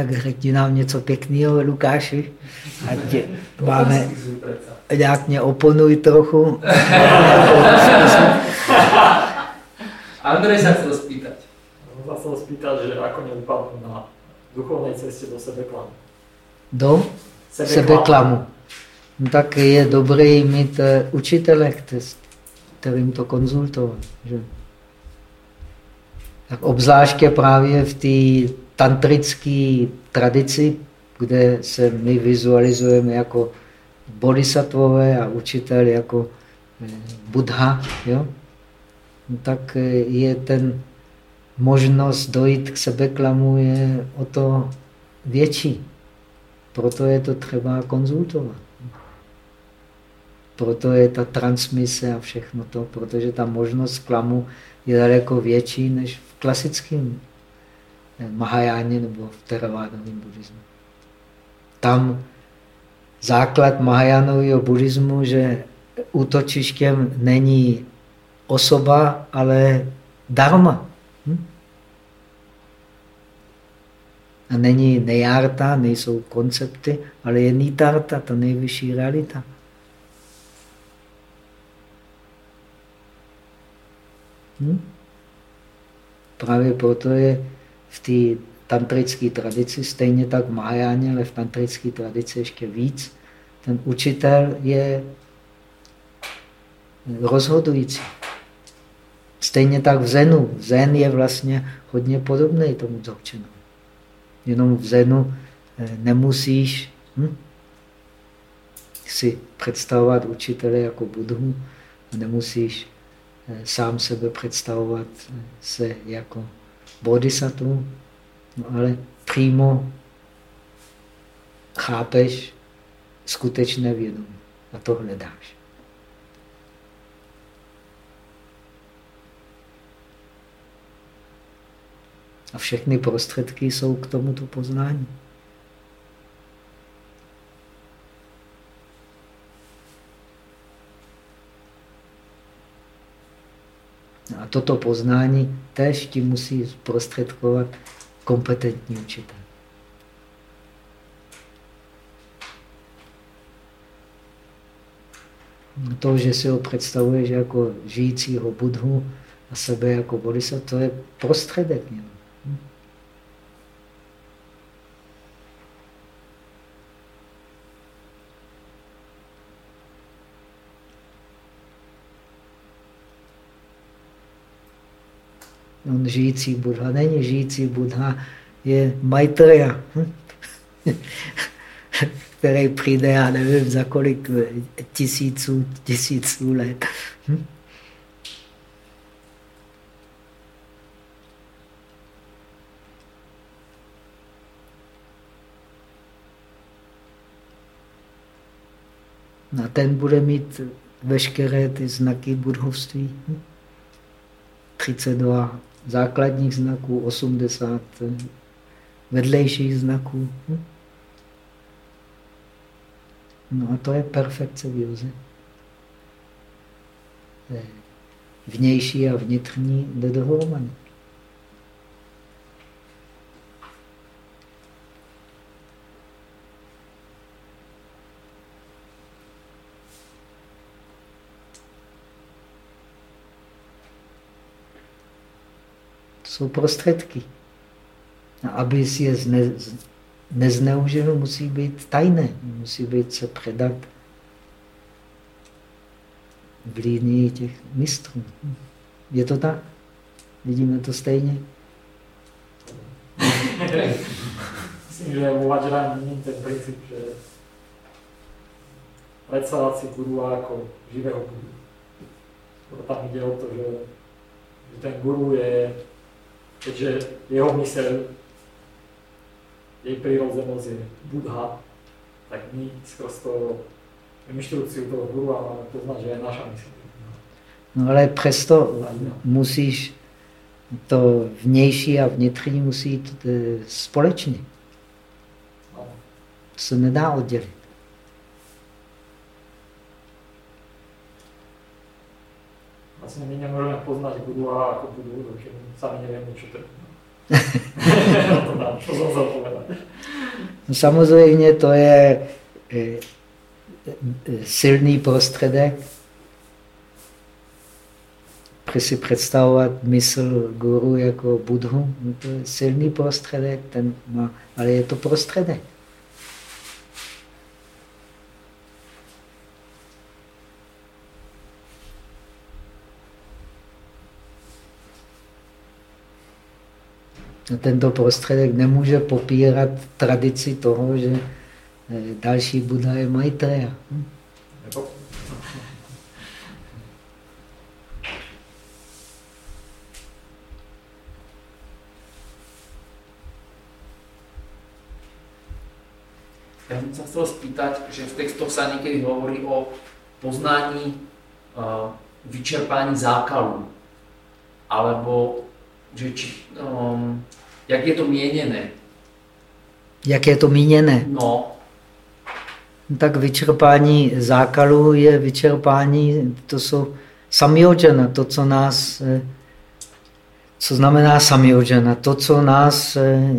Tak řekni nám něco pěkného, Lukáši. Ať máme, nějak mě oponuj trochu. Andrej se chtěl spýtať. On sa chcel spýtať, že ako neupadnú na duchovnej ceste do sebeklamu. Do sebeklamu. sebeklamu. No, tak je dobré mít eh, učitele, kterým to konzultovat. Že? Tak obzvláště právě v té tantrické tradici, kde se my vizualizujeme jako bodhisattvové a učitel jako eh, Buddha, jo? No tak eh, je ten možnost dojít k sebeklamu je o to větší. Proto je to třeba konzultovat. Proto je ta transmise a všechno to, protože ta možnost klamu je daleko větší než klasickém Mahajáně nebo v teravádovém buddhismu. Tam základ Mahajánového buddhismu, že útočištěm není osoba, ale dharma. Hm? A není nejárta, nejsou koncepty, ale je nitarta, ta nejvyšší realita. Hm? Právě proto je v té tantrické tradici, stejně tak v Mahajáně, ale v tantrické tradici ještě víc, ten učitel je rozhodující. Stejně tak v Zenu. Zen je vlastně hodně podobný tomu dzogčenu. Jenom v Zenu eh, nemusíš hm, si představovat učitele jako Budhu, nemusíš sám sebe představovat se jako bodhisattva, no ale přímo chápeš skutečné vědomí a to hledáš. A všechny prostředky jsou k tomuto poznání. A toto poznání tež ti musí zprostředkovat kompetentní učitel. To, že si ho představuješ jako žijícího budhu a sebe jako bodhisattva, to je prostředek. Hm? On žijící Buddha není žijící Buddha, je Maitreya, který přijde, já nevím, za kolik tisíců, tisíců let. Hm? A ten bude mít veškeré ty znaky budhovství. 32 základních znaků, 80 vedlejších znaků. No a to je perfekce v józe. Vnější a vnitřní jde dohromady. Jsou prostředky. A aby si je zne, nezneužil, musí být tajné, musí být se předat v línii těch mistrů. Je to tak? Vidíme to stejně? Myslím, že u Vajrayani ten princip, že predstavať si guru jako živého guru. Tam jde o to, že, že ten guru je keďže jeho mysel, jej prírodzenosť je Buddha, tak my skrz to inštrukciu toho guru máme poznať, že je naša mysl. No ale přesto musíš to vnější a vnitřní musí jít e, společně. To se nedá oddělit. Vlastně my nemůžeme poznat guru a jako budu, takže sami nevíme, co to je. to jsem zapomenul. No, samozřejmě to je e, e, silný prostředek. si představovat mysl guru jako budhu, no to je silný prostředek, ten má, ale je to prostředek. Tento prostředek nemůže popírat tradici toho, že další Buddha je Maitreya. Hm? Já jsem se chtěl spýtať, že v textoch se někdy hovorí o poznání uh, vyčerpání zákalů, alebo že či, um, jak je to měněné? Jak je to míněné? No. Tak vyčerpání zákalů je vyčerpání, to jsou samyojana, to, co nás, eh, co znamená samyojana, to, co nás eh,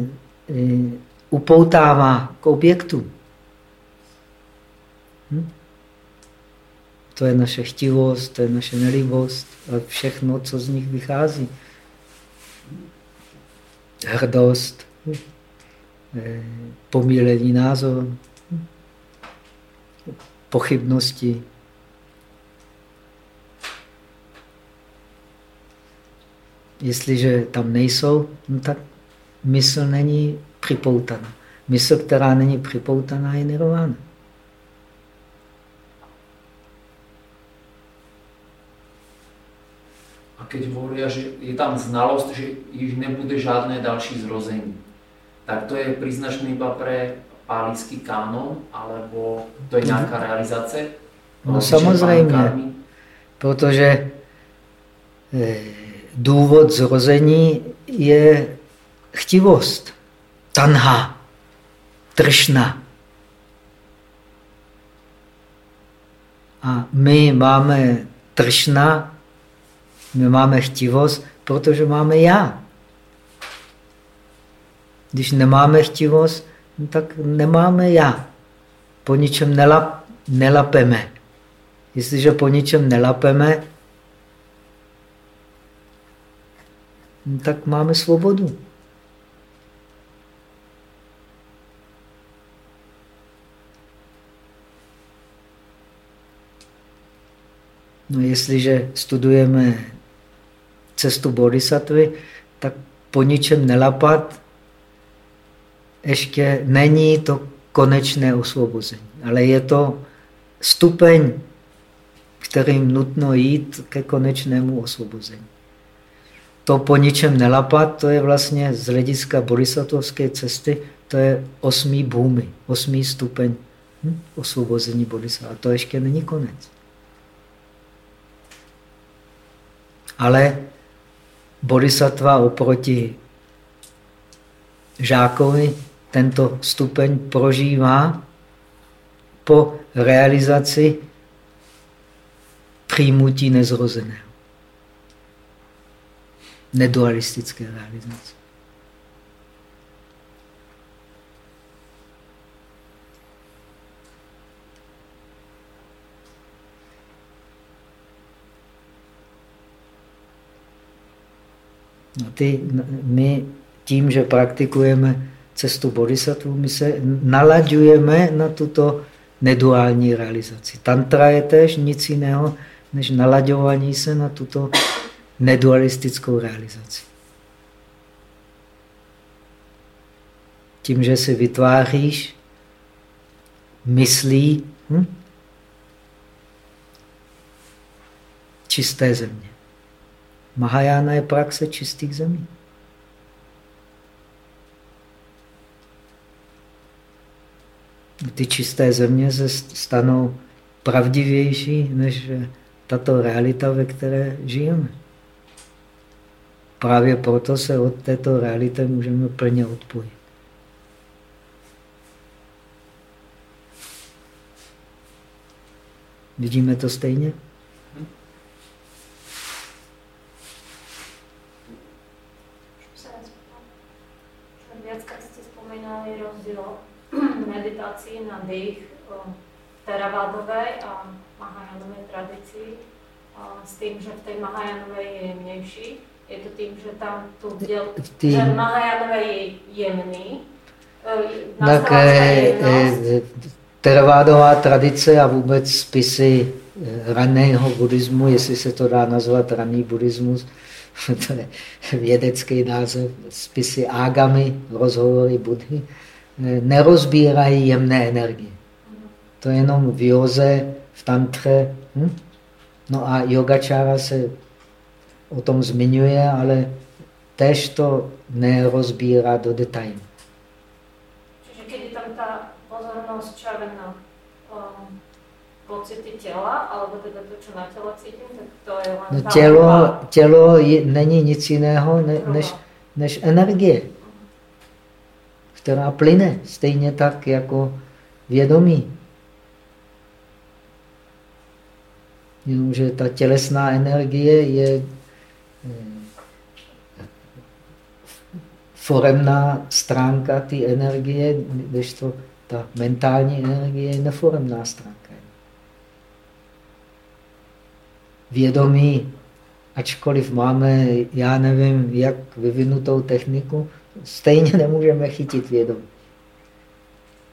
eh, upoutává k objektu. Hm? To je naše chtivost, to je naše nelíbost a všechno, co z nich vychází hrdost, eh, pomílený názor, pochybnosti. Jestliže tam nejsou, no tak mysl není připoutaná. Mysl, která není připoutaná, je nirvana. Keď hovoria, že je tam znalosť, že již nebude žádné další zrození, tak to je príznačné iba pre pálický kánon, alebo to je nějaká mhm. realizace? No samozřejmě, protože eh, důvod zrození je chtivost, tanha, tršna. A my máme tršna my máme chtivost, protože máme já. Když nemáme chtivost, no tak nemáme já. Po ničem nelap, nelapeme. Jestliže po ničem nelapeme, tak máme svobodu. No jestliže studujeme cestu bodhisattvy, tak po ničem nelapat ještě není to konečné osvobození, ale je to stupeň, kterým nutno jít ke konečnému osvobození. To po ničem nelapat, to je vlastně z hlediska bodhisattvovské cesty, to je osmý bůmy, osmý stupeň hm? osvobození bodhisattva. A to ještě není konec. Ale bodhisattva oproti žákovi tento stupeň prožívá po realizaci přijmutí nezrozeného. Nedualistické realizace. Ty, my tím, že praktikujeme cestu bodhisattva, my se nalaďujeme na tuto neduální realizaci. Tantra je tež nic jiného, než nalaďování se na tuto nedualistickou realizaci. Tím, že si vytváříš myslí hm? čisté země. Mahajana je praxe čistých zemí. Ty čisté země se stanou pravdivější než tato realita, ve které žijeme. Právě proto se od této reality můžeme plně odpojit. Vidíme to stejně? Meditací na dých teravádové a Mahajánové tradici s tím, že v té Mahajánové je jemnější. Je to tím, že tam tu děl, Tý... že Mahajánové je jemný. E, tak e, teravádová tradice a vůbec spisy raného buddhismu, jestli se to dá nazvat raný buddhismus, to je vědecký název, spisy ágamy, rozhovory Budhy, nerozbírají jemné energie. To je jenom v józe, v tantře. Hm? No a yogačára se o tom zmiňuje, ale tež to nerozbírá do detailů. Čiže když tam ta pozornost červená um, pocity těla, alebo teda to, co na tělo cítím, tak to je no, tělo, tělo je, není nic jiného ne, než, než energie která plyne stejně tak jako vědomí. Jenomže ta tělesná energie je eh, foremná stránka té energie, když to ta mentální energie je neforemná stránka. Vědomí, ačkoliv máme, já nevím, jak vyvinutou techniku, stejně nemůžeme chytit vědomí.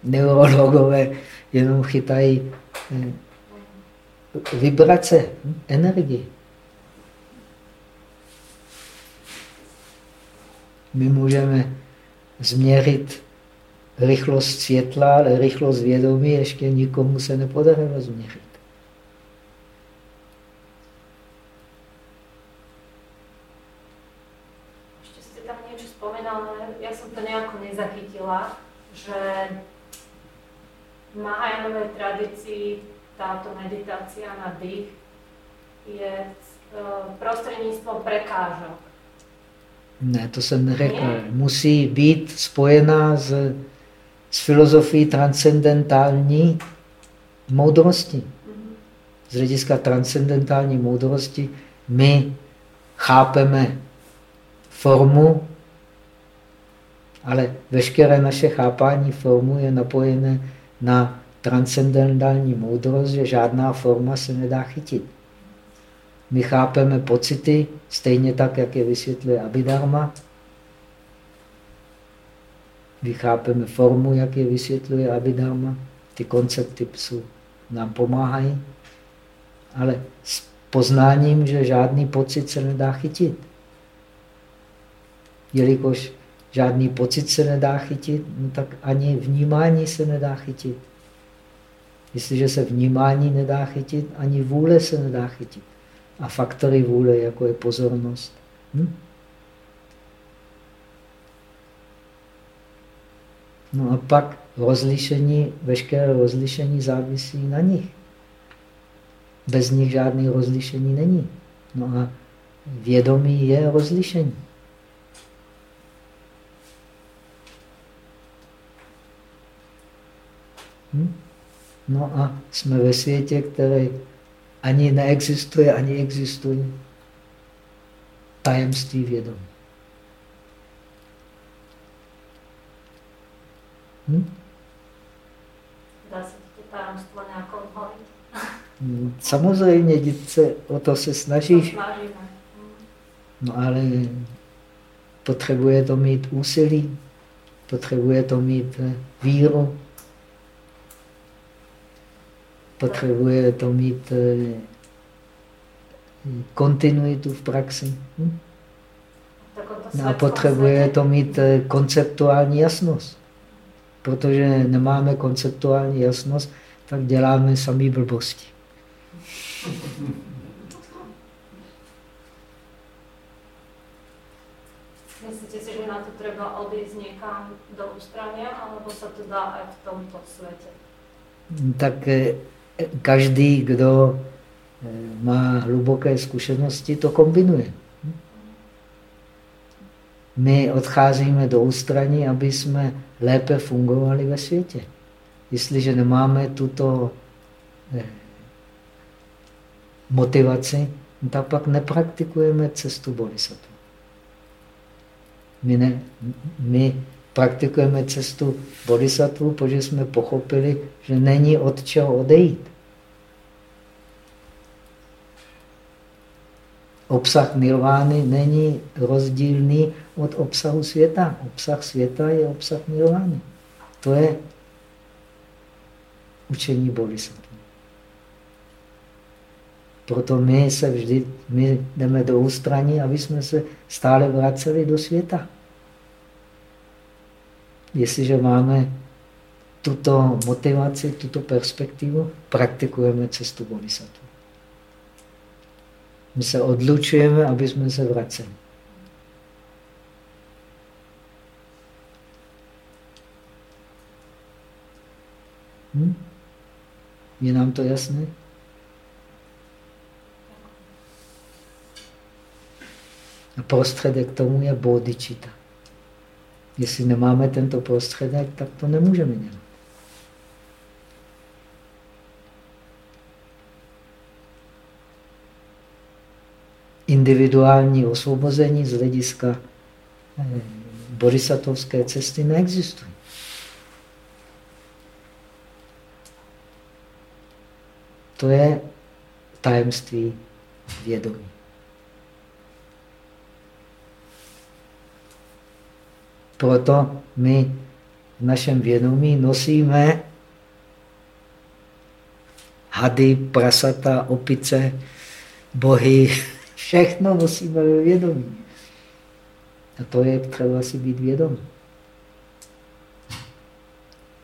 Neurologové jenom chytají eh, vibrace, hm, energii. My můžeme změřit rychlost světla, ale rychlost vědomí ještě nikomu se nepodařilo změřit. Nezachytila, že v Mahajanovej tradícii táto meditácia na dých je e, prostřednictvím prekážok. Ne, to jsem neřekl. Musí být spojená s, s filozofií transcendentální moudrosti. Z hlediska transcendentální moudrosti my chápeme formu ale veškeré naše chápání formu je napojené na transcendentální moudrost, že žádná forma se nedá chytit. My chápeme pocity stejně tak, jak je vysvětluje Abhidharma. My chápeme formu, jak je vysvětluje Abhidharma. Ty koncepty psu nám pomáhají. Ale s poznáním, že žádný pocit se nedá chytit. Jelikož žádný pocit se nedá chytit, no tak ani vnímání se nedá chytit. Jestliže se vnímání nedá chytit, ani vůle se nedá chytit. A faktory vůle, jako je pozornost. Hm? No a pak rozlišení, veškeré rozlišení závisí na nich. Bez nich žádný rozlišení není. No a vědomí je rozlišení. Hm? No a jsme ve světě, který ani neexistuje, ani existuje tajemství vědomí. Hm? Dá se to tajemstvo nějak odhalit? Hm, samozřejmě, dětce, o to se snažíš. No ale potřebuje to mít úsilí, potřebuje to mít eh, víru, potřebuje to mít eh, kontinuitu v praxi. Hm? No a potřebuje to mít eh, konceptuální jasnost. Protože nemáme konceptuální jasnost, tak děláme samý blbosti. Myslíte si, že na to třeba odjít někam do ústraně, alebo se to dá i v tomto světě? Tak eh, každý, kdo eh, má hluboké zkušenosti, to kombinuje. My odcházíme do ústraní, aby jsme lépe fungovali ve světě. Jestliže nemáme tuto eh, motivaci, tak pak nepraktikujeme cestu bodhisattva. My, ne, my praktikujeme cestu bodhisattva, protože jsme pochopili, že není od čeho odejít. Obsah nirvány není rozdílný od obsahu světa. Obsah světa je obsah nirvány. To je učení bodhisattva. Proto my se vždy, my jdeme do ústraní, aby jsme se stále vraceli do světa. Jestliže máme tuto motivaci, tuto perspektivu, praktikujeme cestu bodhisattva. My se odlučujeme, aby jsme se vraceli. Hm? Je nám to jasné? A prostředek tomu je bodičita. Jestli nemáme tento prostředek, tak to nemůžeme dělat. Individuální osvobození z hlediska eh, bodhisattvovské cesty neexistuje. To je tajemství vědomí. Proto my v našem vědomí nosíme hady, prasata, opice, bohy, všechno nosíme ve vědomí. A to je třeba si být vědomý.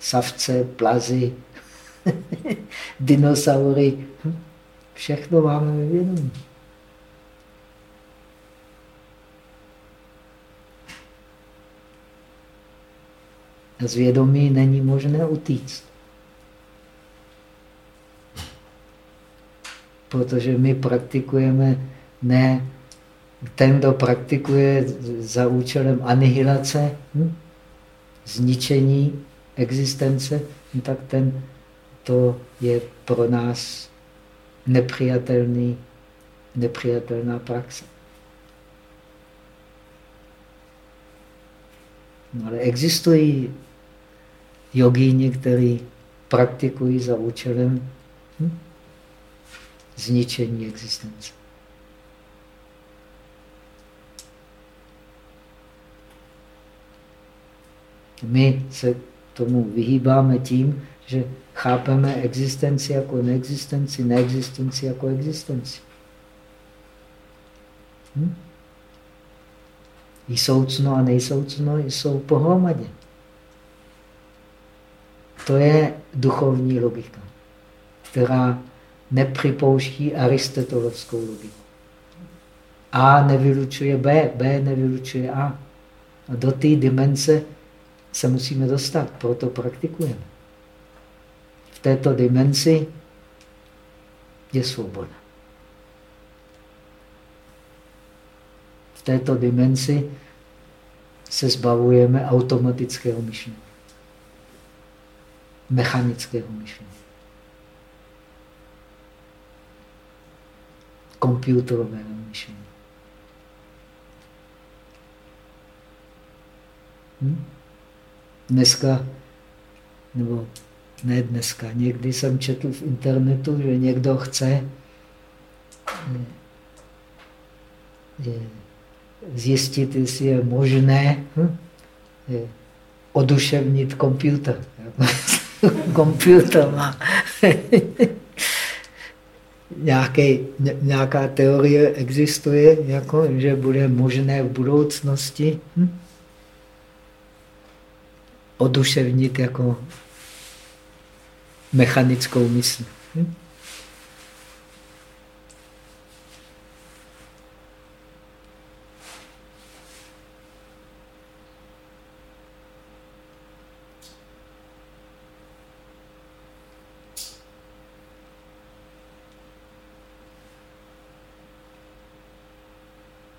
Savce, plazy, dinosaury, všechno máme ve vědomí. Z vědomí není možné utíct. Protože my praktikujeme ne ten, kdo praktikuje za účelem anihilace, hm? zničení existence, no tak ten to je pro nás nepřijatelný, nepřijatelná praxe. No ale existují jogíni, kteří praktikují za účelem hm? zničení existence. My se tomu vyhýbáme tím, že chápeme existenci jako neexistenci, neexistenci jako existenci. Hm? I soucno a nejsoucno jsou pohromadě. To je duchovní logika, která nepřipouští aristotelovskou logiku. A nevylučuje B, B nevylučuje A. A do té dimenze se musíme dostat, proto praktikujeme. V této dimenzi je svoboda. V této dimenzi se zbavujeme automatického myšlení, mechanického myšlení. komputerového myšlení. Hm? Dneska, nebo ne dneska, někdy jsem četl v internetu, že někdo chce eh, zjistit, jestli je možné hm, oduševnit počítač. Má nějaký, nějaká teorie existuje, jako, že bude možné v budoucnosti hm? oduševnit jako mechanickou mysl. Hm?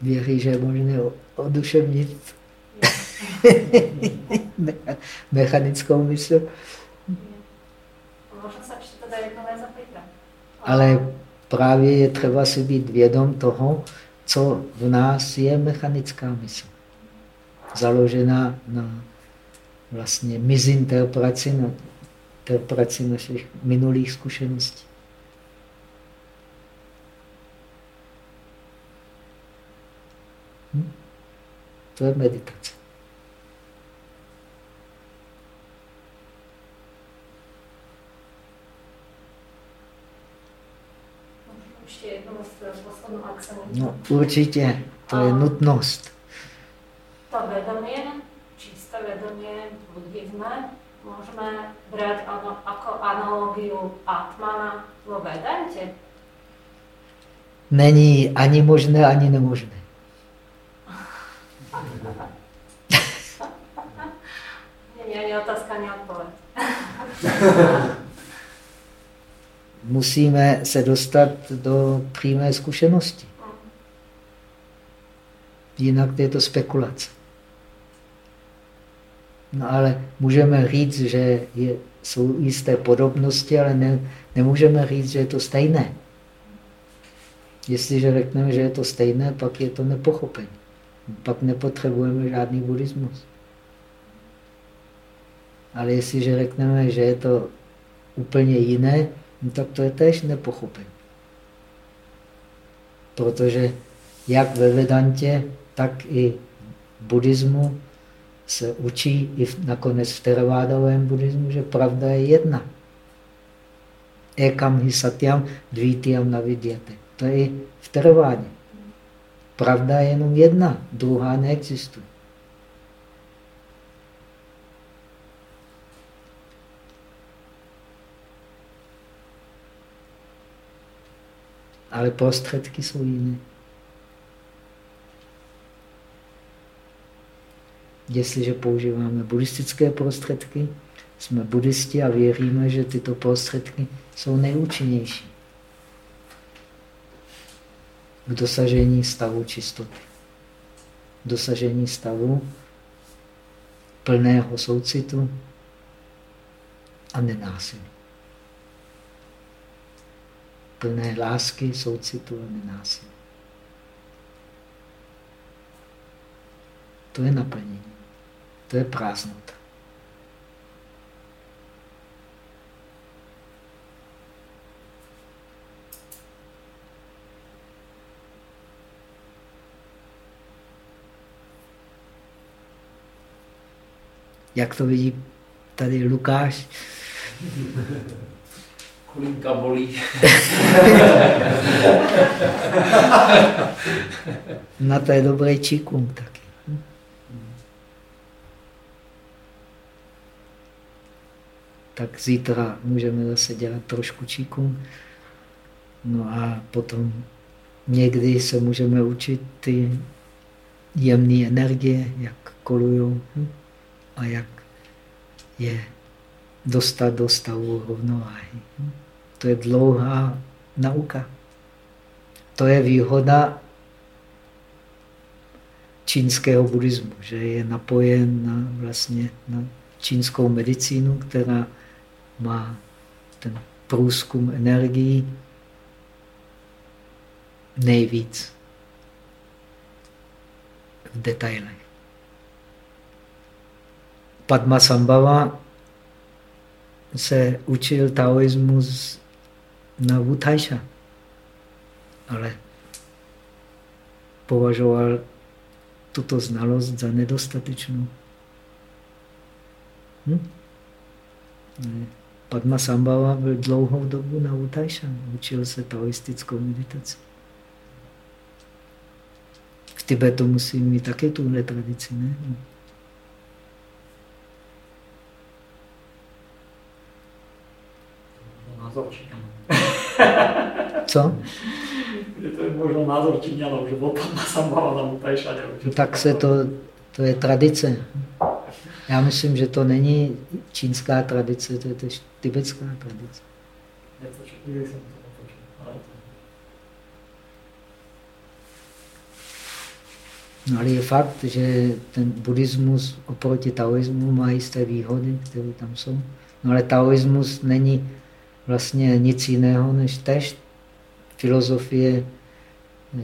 Věří, že je možné oduševnit mechanickou mysl. Ale právě je třeba si být vědom toho, co v nás je mechanická mysl. Založená na vlastně mizinterpretaci, na interpretaci našich minulých zkušeností. To je meditace. No, určitě, to je nutnost. To vědomí, čisté vědomí v buddhisme můžeme brát ano, jako analogiu Atmana v Vedantě? Není ani možné, ani nemožné. Nie, otázka, odpověď. Musíme se dostat do přímé zkušenosti. Jinak je to spekulace. No ale můžeme říct, že je, jsou jisté podobnosti, ale ne, nemůžeme říct, že je to stejné. Jestliže řekneme, že je to stejné, pak je to nepochopení pak nepotřebujeme žádný buddhismus. Ale jestliže řekneme, že je to úplně jiné, no tak to je též nepochopení. Protože jak ve Vedantě, tak i v buddhismu se učí i v, nakonec v teravádovém buddhismu, že pravda je jedna. Ekam hi satyam dvítiam navidyate. To je i v teravádě. Pravda je jenom jedna, druhá neexistuje. Ale prostředky jsou jiné. Jestliže používáme buddhistické prostředky, jsme buddhisti a věříme, že tyto prostředky jsou nejúčinnější k dosažení stavu čistoty. Dosažení stavu plného soucitu a nenásilí. Plné lásky, soucitu a nenásilí. To je naplnění. To je prázdnota. Jak to vidí tady Lukáš? Kolínka bolí. Na to je dobrý číkům taky. Tak zítra můžeme zase dělat trošku číkům. No a potom někdy se můžeme učit ty jemné energie, jak kolují a jak je dostat do stavu rovnováhy. To je dlouhá nauka. To je výhoda čínského buddhismu, že je napojen na, vlastně na čínskou medicínu, která má ten průzkum energií nejvíc v detailech. Padma Sambhava se učil taoismus na Wutajša, ale považoval tuto znalost za nedostatečnou. Hm? Padma Sambhava byl dlouhou dobu na Wutajša, učil se taoistickou meditaci. V Tibetu musí mít také tuhle tradici, ne? Názor Číňanů. Co? Že to je možno názor Číňanů, že bol tam na Sambhala na Mutajšane. Tak se to, to je tradice. Já myslím, že to není čínská tradice, to je tež tibetská tradice. No ale je fakt, že ten buddhismus oproti taoismu má jisté výhody, které tam jsou. No ale taoismus není vlastně nic jiného než tež filozofie, eh,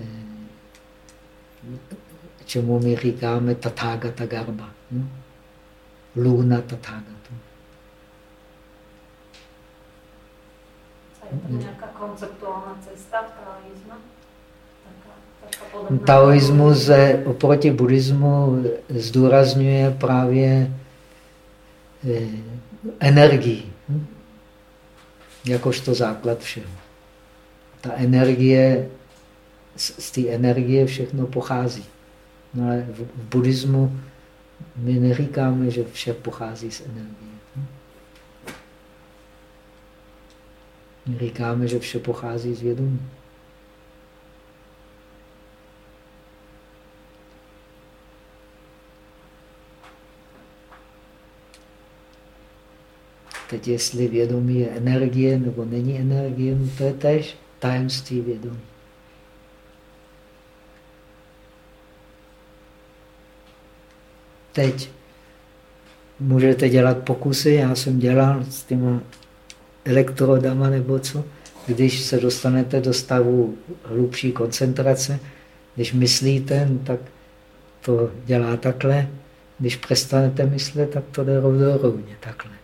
čemu my říkáme Tathagata Garba. Hm? Luna Tathagata. Je to nějaká konceptuální cesta taoismu? Taká, taká Taoismus oproti buddhismu zdůrazňuje právě eh, energii. Hm? jakožto základ všeho. Ta energie, z té energie všechno pochází. No ale v, v buddhismu my neříkáme, že vše pochází z energie. My říkáme, že vše pochází z vědomí. Teď jestli vědomí je energie nebo není energie, no to je tež tajemství vědomí. Teď můžete dělat pokusy, já jsem dělal s těma elektrodama nebo co, když se dostanete do stavu hlubší koncentrace, když myslíte, no tak to dělá takhle, když přestanete myslet, tak to jde rovnorovně takhle.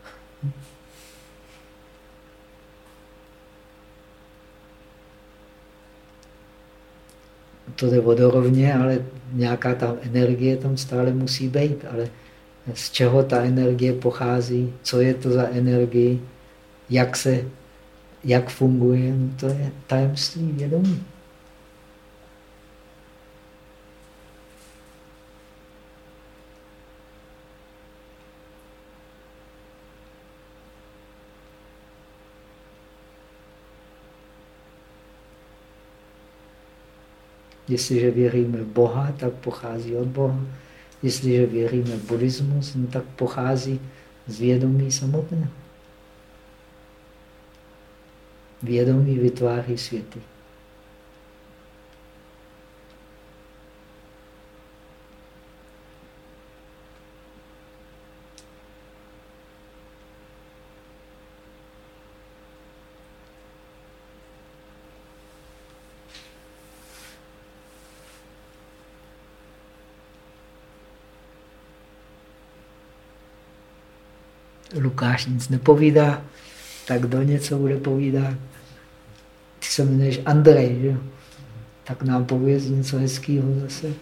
To jde vodorovně, ale nějaká ta energie tam stále musí být. Ale z čeho ta energie pochází, co je to za energie, jak se, jak funguje, no to je tajemství vědomí. Jestliže věříme v Boha, tak pochází od Boha. Jestliže věříme v buddhismus, no tak pochází z vědomí samotného. Vědomí vytváří světy. Lukáš nic nepovídá, tak kdo něco bude povídat? Ty se jmenuješ Andrej, že? Tak nám pověz něco hezkého zase.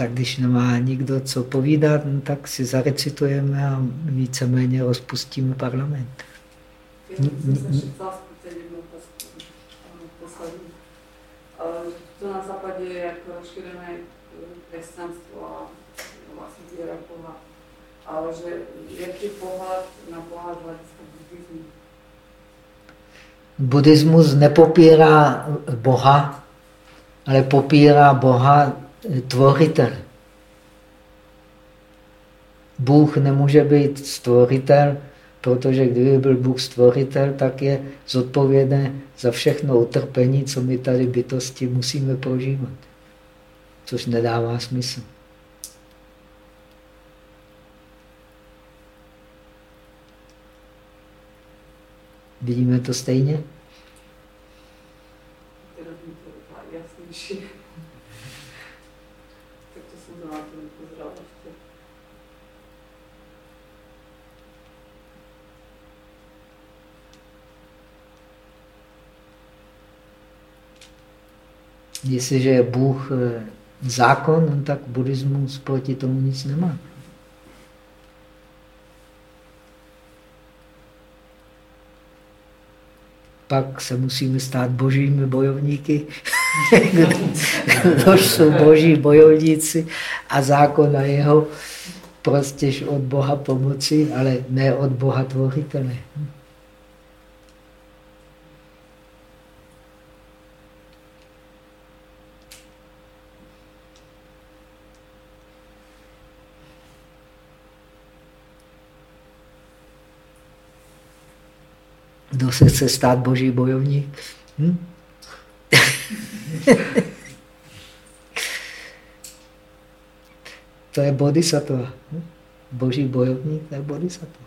tak když nemá nikdo co povídat, no, tak si zarecitujeme a víceméně rozpustíme parlament. To na západě je jako rozšířené křesťanstvo a vlastně víra Boha. Ale že jaký pohled na Boha z hlediska buddhismu? Buddhismus nepopírá Boha, ale popírá Boha tvoritel. Bůh nemůže být stvořitel, protože kdyby byl Bůh stvořitel, tak je zodpovědné za všechno utrpení, co my tady bytosti musíme prožívat. Což nedává smysl. Vidíme to stejně? Teraz mi to Jestliže je Bůh eh, zákon, no tak buddhismus proti tomu nic nemá. Pak se musíme stát božími bojovníky, kdož jsou boží bojovníci a zákon a jeho prostěž od Boha pomoci, ale ne od Boha tvořitele. Kdo se chce stát boží bojovník? Hm? to je bodhisattva. Hm? Boží bojovník, to je bodhisattva.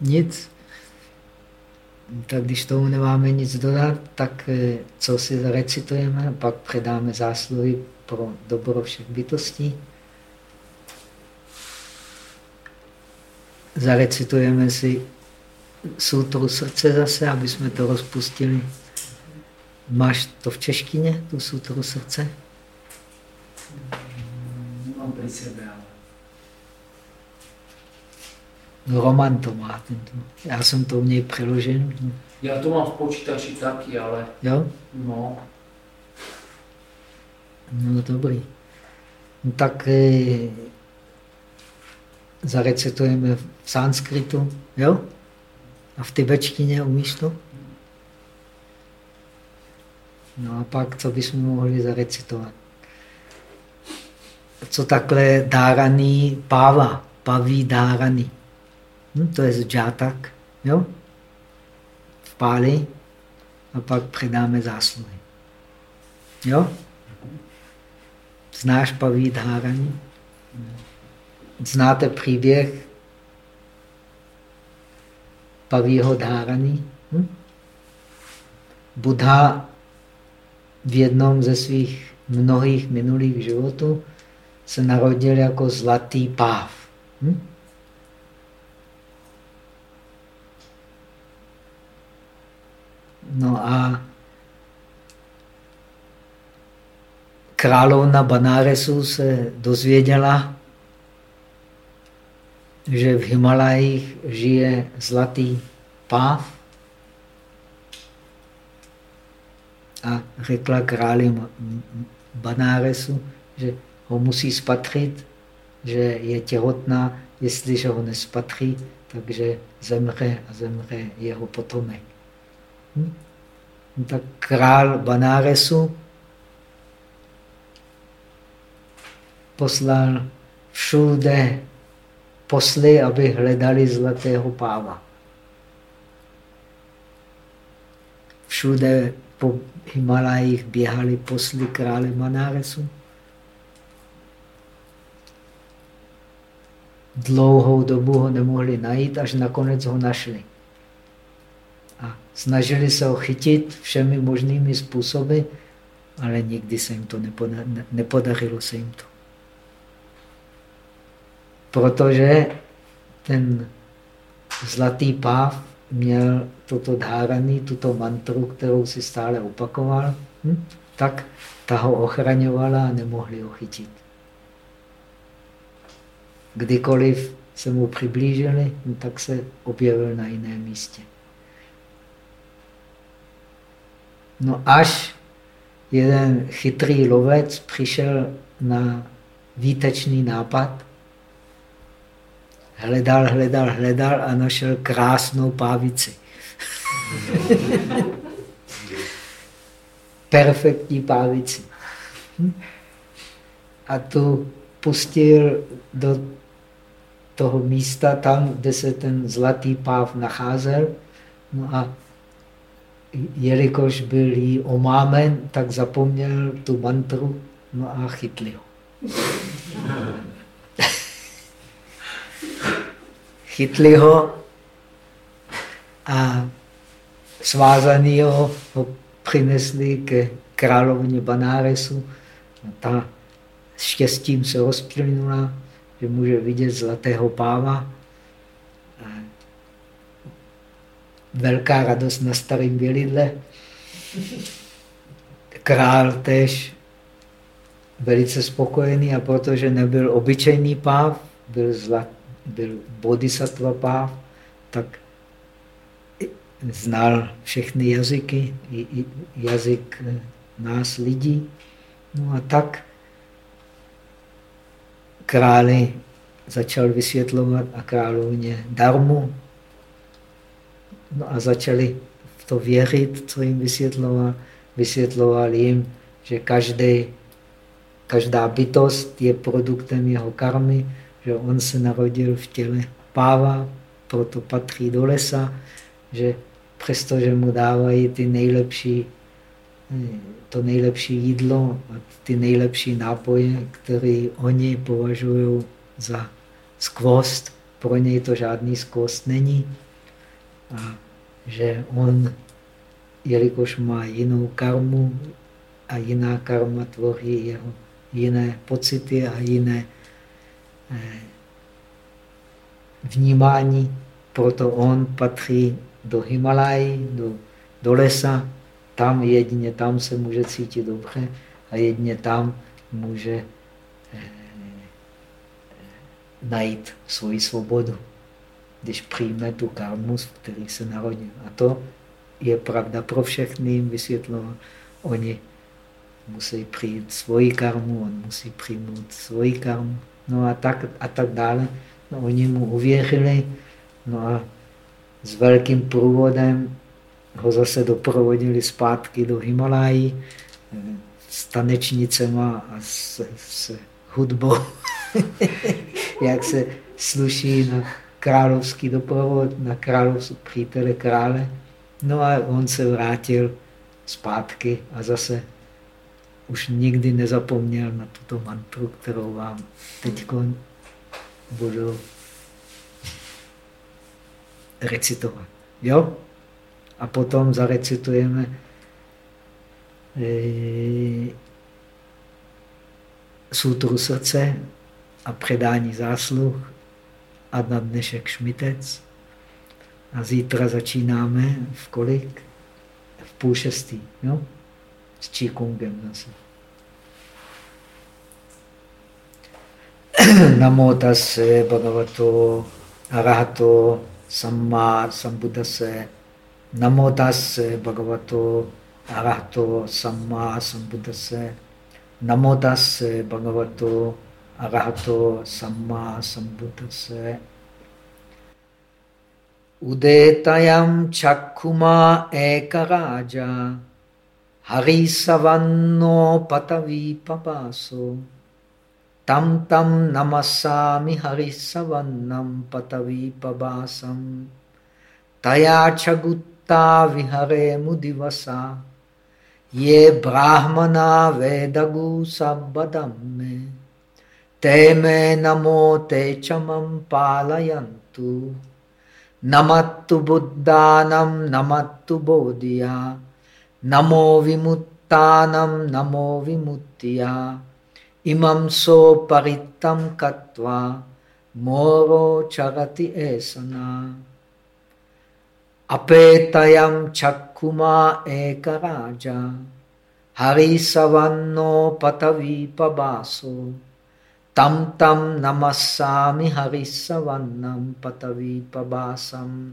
Nic tak když tomu nemáme nic dodat, tak eh, co si zarecitujeme, pak předáme zásluhy pro dobro všech bytostí. Zarecitujeme si sutru srdce zase, aby jsme to rozpustili. Máš to v češtině, tu sutru srdce? Mám pri sebe, ale No, Roman to má. Tento. Já jsem to u něj přeložen. Já to mám v počítači taky, ale... Jo? No. No dobrý. No, tak e, zarecitujeme v sanskritu, jo? A v tibetštině umíš to? No a pak, co bychom mohli zarecitovat? Co takhle dáraný páva, paví dáraný. Hm, to je z džátak, jo? V páli a pak předáme zásluhy. Jo? Znáš paví dháraní? Znáte příběh pavího dháraní? Hm? Buddha v jednom ze svých mnohých minulých životů se narodil jako zlatý páv. Hm? No a královna Banáresu se dozvěděla, že v Himalajích žije zlatý páv a řekla králi Banáresu, že ho musí spatřit, že je těhotná, jestliže ho nespatří, takže zemře a zemře jeho potomek. Hm? Tak král Banáresu poslal všude posly, aby hledali zlatého páva. Všude po Himalajích běhali posly krále Banáresu. Dlouhou dobu ho nemohli najít, až nakonec ho našli snažili se ho chytit všemi možnými způsoby, ale nikdy se jim to nepodařilo, nepodařilo se jim to. Protože ten zlatý páv měl toto dháraný, tuto mantru, kterou si stále opakoval, hm? tak ta ho ochraňovala a nemohli ho chytit. Kdykoliv se mu přiblížili, no tak se objevil na jiném místě. No až jeden chytrý lovec přišel na výtečný nápad, hledal, hledal, hledal a našel krásnou pávici. Perfektní pávici. A tu pustil do toho místa, tam, kde se ten zlatý páv nacházel. No a jelikož byl jí omámen, tak zapomněl tu mantru, no a chytli ho. chytli ho a svázaný ho, ho přinesli ke královně Banáresu. Ta štěstím se rozplynula, že může vidět zlatého páva. Velká radost na starém bělidle. Král tež velice spokojený a protože nebyl obyčejný páv, byl, zlat, byl bodhisattva páv, tak znal všechny jazyky, jazyk nás lidí. No a tak králi začal vysvětlovat a královně darmu. No a začali v to věřit, co jim vysvětloval. Vysvětloval jim, že každý, každá bytost je produktem jeho karmy, že on se narodil v těle páva, proto patří do lesa, že přestože mu dávají ty nejlepší to nejlepší jídlo a ty nejlepší nápoje, které oni považují za skvost, pro něj to žádný skvost není. A že on, jelikož má jinou karmu a jiná karma tvoří jeho jiné pocity a jiné eh, vnímání, proto on patří do Himalají, do, do lesa, tam jedině tam se může cítit dobře a jedině tam může eh, najít svoji svobodu, když přijme tu karmu, v který se narodil. A to je pravda pro všechny jim. Oni musí přijít svoji karmu, on musí přijmout svoji karmu. No a tak, a tak dále. No, oni mu uvěřili, no a s velkým průvodem ho zase doprovodili zpátky do Himalají s tanečnicema a s, s hudbou, jak se sluší na královský doprovod, na královský přítele krále. No a on se vrátil zpátky a zase už nikdy nezapomněl na tuto mantru, kterou vám teď budu recitovat. Jo? a potom zarecitujeme e, sutru srdce a předání zásluh a na dnešek šmitec. A zítra začínáme v kolik? V půl šestý, jo? S Číkungem zase. Namo tase bhagavato arahato samma sambuddhase Namo tase bhagavato arahato samma sambuddhase. Namo tase bhagavato arahato samma sambuddhase. Udetayam chakkuma ekaraja harisavanno patavi papaso. Tam tam namasami harisavannam patavi pabasam. Tayachagut ta vihare mudivasa ye brahmana vedagu te me namo te chamam palayantu Namattu buddhanam namattu bodhiya. Namo vimuttanam namo vimuttiya. Imam so parittam katva moro charati esana. Apetayam chakkuma ekaraja. Harisavanno patavi pabaso. Tam tam namasami harisavannam patavi pabasam.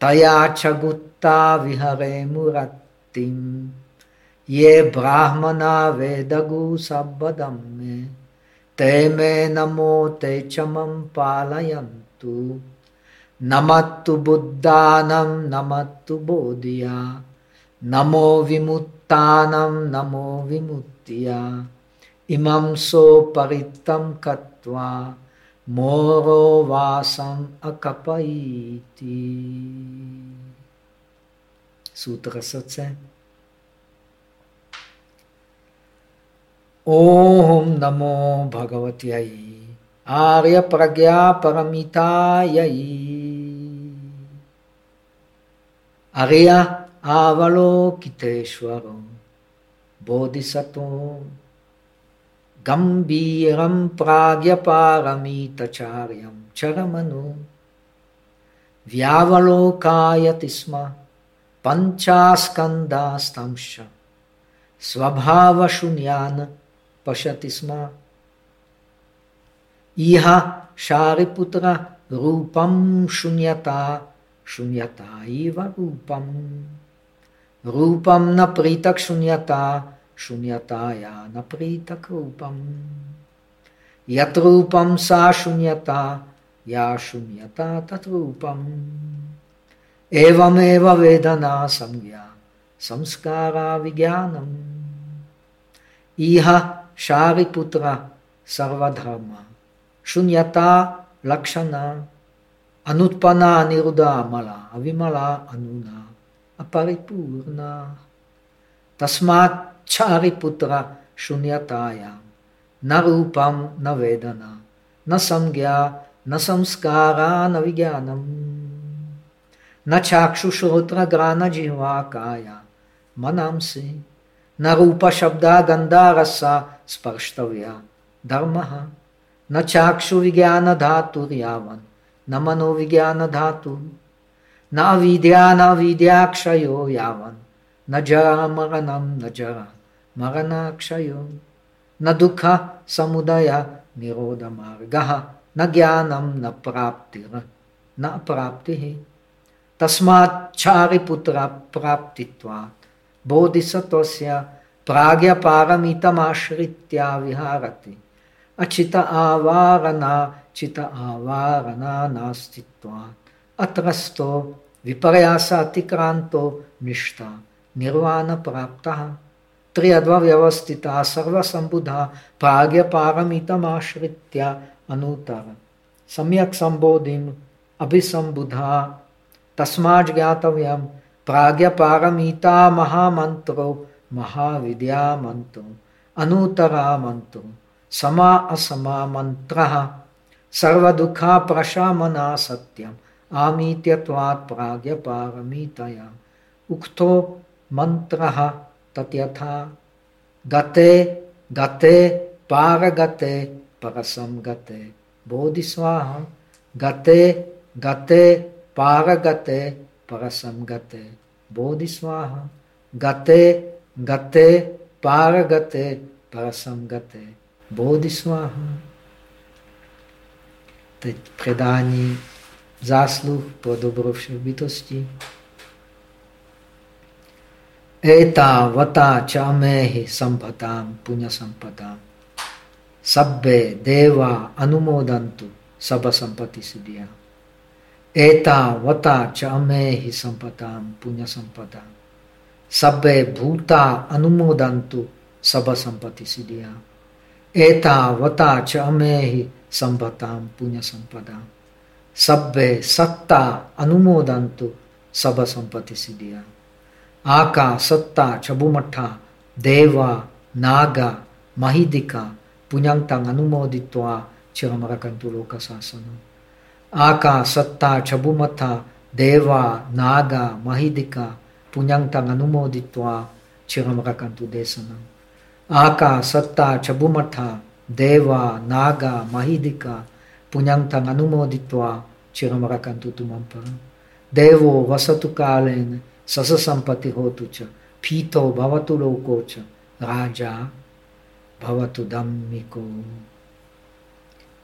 Taya chagutta vihare murattim. Ye brahmana vedagu sabbadamme. Te me namo te chamam palayantu. Namattu buddhanam namattu bodhiya. Namo vimuttanam namo vimuttiya. Imam so parittam katva moro vasam akapaiti. Sutra srdce. Om namo bhagavatiyai Arya pragya paramitayai Arya avalokiteshvaro bodhisattva Gambhiram pragyaparamitacharyam charamanu Vyavalokayati sma panchaskandastamsha svabhava shunyana pashati sma Iha shariputra rupam shunyata shunyata iva rupam Rupam na pritak shunyata Shunyataya naprita krupam. Yatrupam sa shunyata ya shunyata tatrupam. Evameva vedana samya samskara vigyanam. Iha shariputra sarvadharma. Shunyata lakshana anutpana niruda mala avimala anuna aparipurna. Tasmat चारिपुत्र शून्यताया। न रूपम न वेदना, न संज्ञा, न संस्कार, न विज्ञानम न चाक्षुश्रोत्र ग्रान जिह्वा काया मनांसि। न रूपशब्दा गन्धारसा स्पर्ष्टव्या, धर्मः। न चाक्षुविज्ञानधातुर्यावन्, न मनोविज्ञानधातु। न अविद्या, न विद्याक्षयो यावन्, न जरामरणं, न जरा avidya na Dukha Samudaya Nirodha Margaha, na Jnanam na Praptira, na Praptihi. Tasmat Chariputra Praptitvat, Bodhisattvasya Pragya Paramitamasritya Viharati, Achita Avarana Chita Avarana Nastitvat, Atrasto Viparyasa Tikranto Nishta, Nirvana Praptaha. त्रियद्वव्यवस्थिता सर्वसम्बुधा प्राज्ञपारमितमाश्रित्य अनूतर सम्यक् सम्बोधिम्, अभिसम्बुधा, तस्माज् ज्ञातव्यं प्राज्ञपारमिता महामन्त्रो, महाविद्यामन्त्रो, अनूतरामन्त्रो, समा असमा मन्त्रः सर्वदुःखा प्रशामना सत्यम्, आमीत्यत्वात् प्राज्ञपारमितया उक्तो मन्त्रः तथा गते गते, पारगते परसम गते बोधिस्वाहम गते गते, पारगते परसम गते बोधिस्वाहम गते गते, पारगते परसम गते Teď předání zásluh pro dobro všech bytostí. Eta vata chamehi sampatam punya sampatam. Sabbe deva anumodantu sabha sampati siddhya. Eta vata chamehi sampatam punya sampatam. Sabbe bhuta anumodantu sabha sampati siddhya. Eta vata chamehi sampatam punya sampatam. Sabbe satta anumodantu sabha sampati siddhya. ಆಕಾ ಸತ್ತ ಚಬುಮಠ ದೇವ ನಾಗ ಮಹಿದಿಕ ಪುಣ್ಯಾಂತಂಗ್ ಅನುಮೋದಿತ್ವ ಚಿರಮರಕಂತು ಲೋಕಶಾಸನ Aka, Satta, Chabumata, Deva, Naga, Mahidika, Punyantang Anumoditva, Chiramrakantu Desanam. Aka, Satta, Chabumata, Deva, Naga, Mahidika, Punyantang Anumoditva, Chiramrakantu Tumamparam. Devo Vasatu Kalen, Sasasampati होतु च फीतो भवतु लोको च राजा भवतु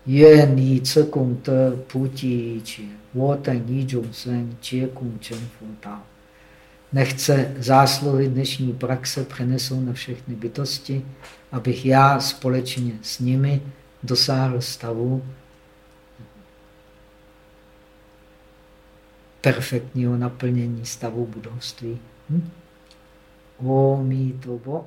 ni ce kung te puti či, qi, wo ten ni sen qie kung čen fu. Nechce zásluhy dnešní praxe přenesou na všechny bytosti, abych já společně s nimi dosáhl stavu, perfektního naplnění stavu budovství. Hm? Omítobo.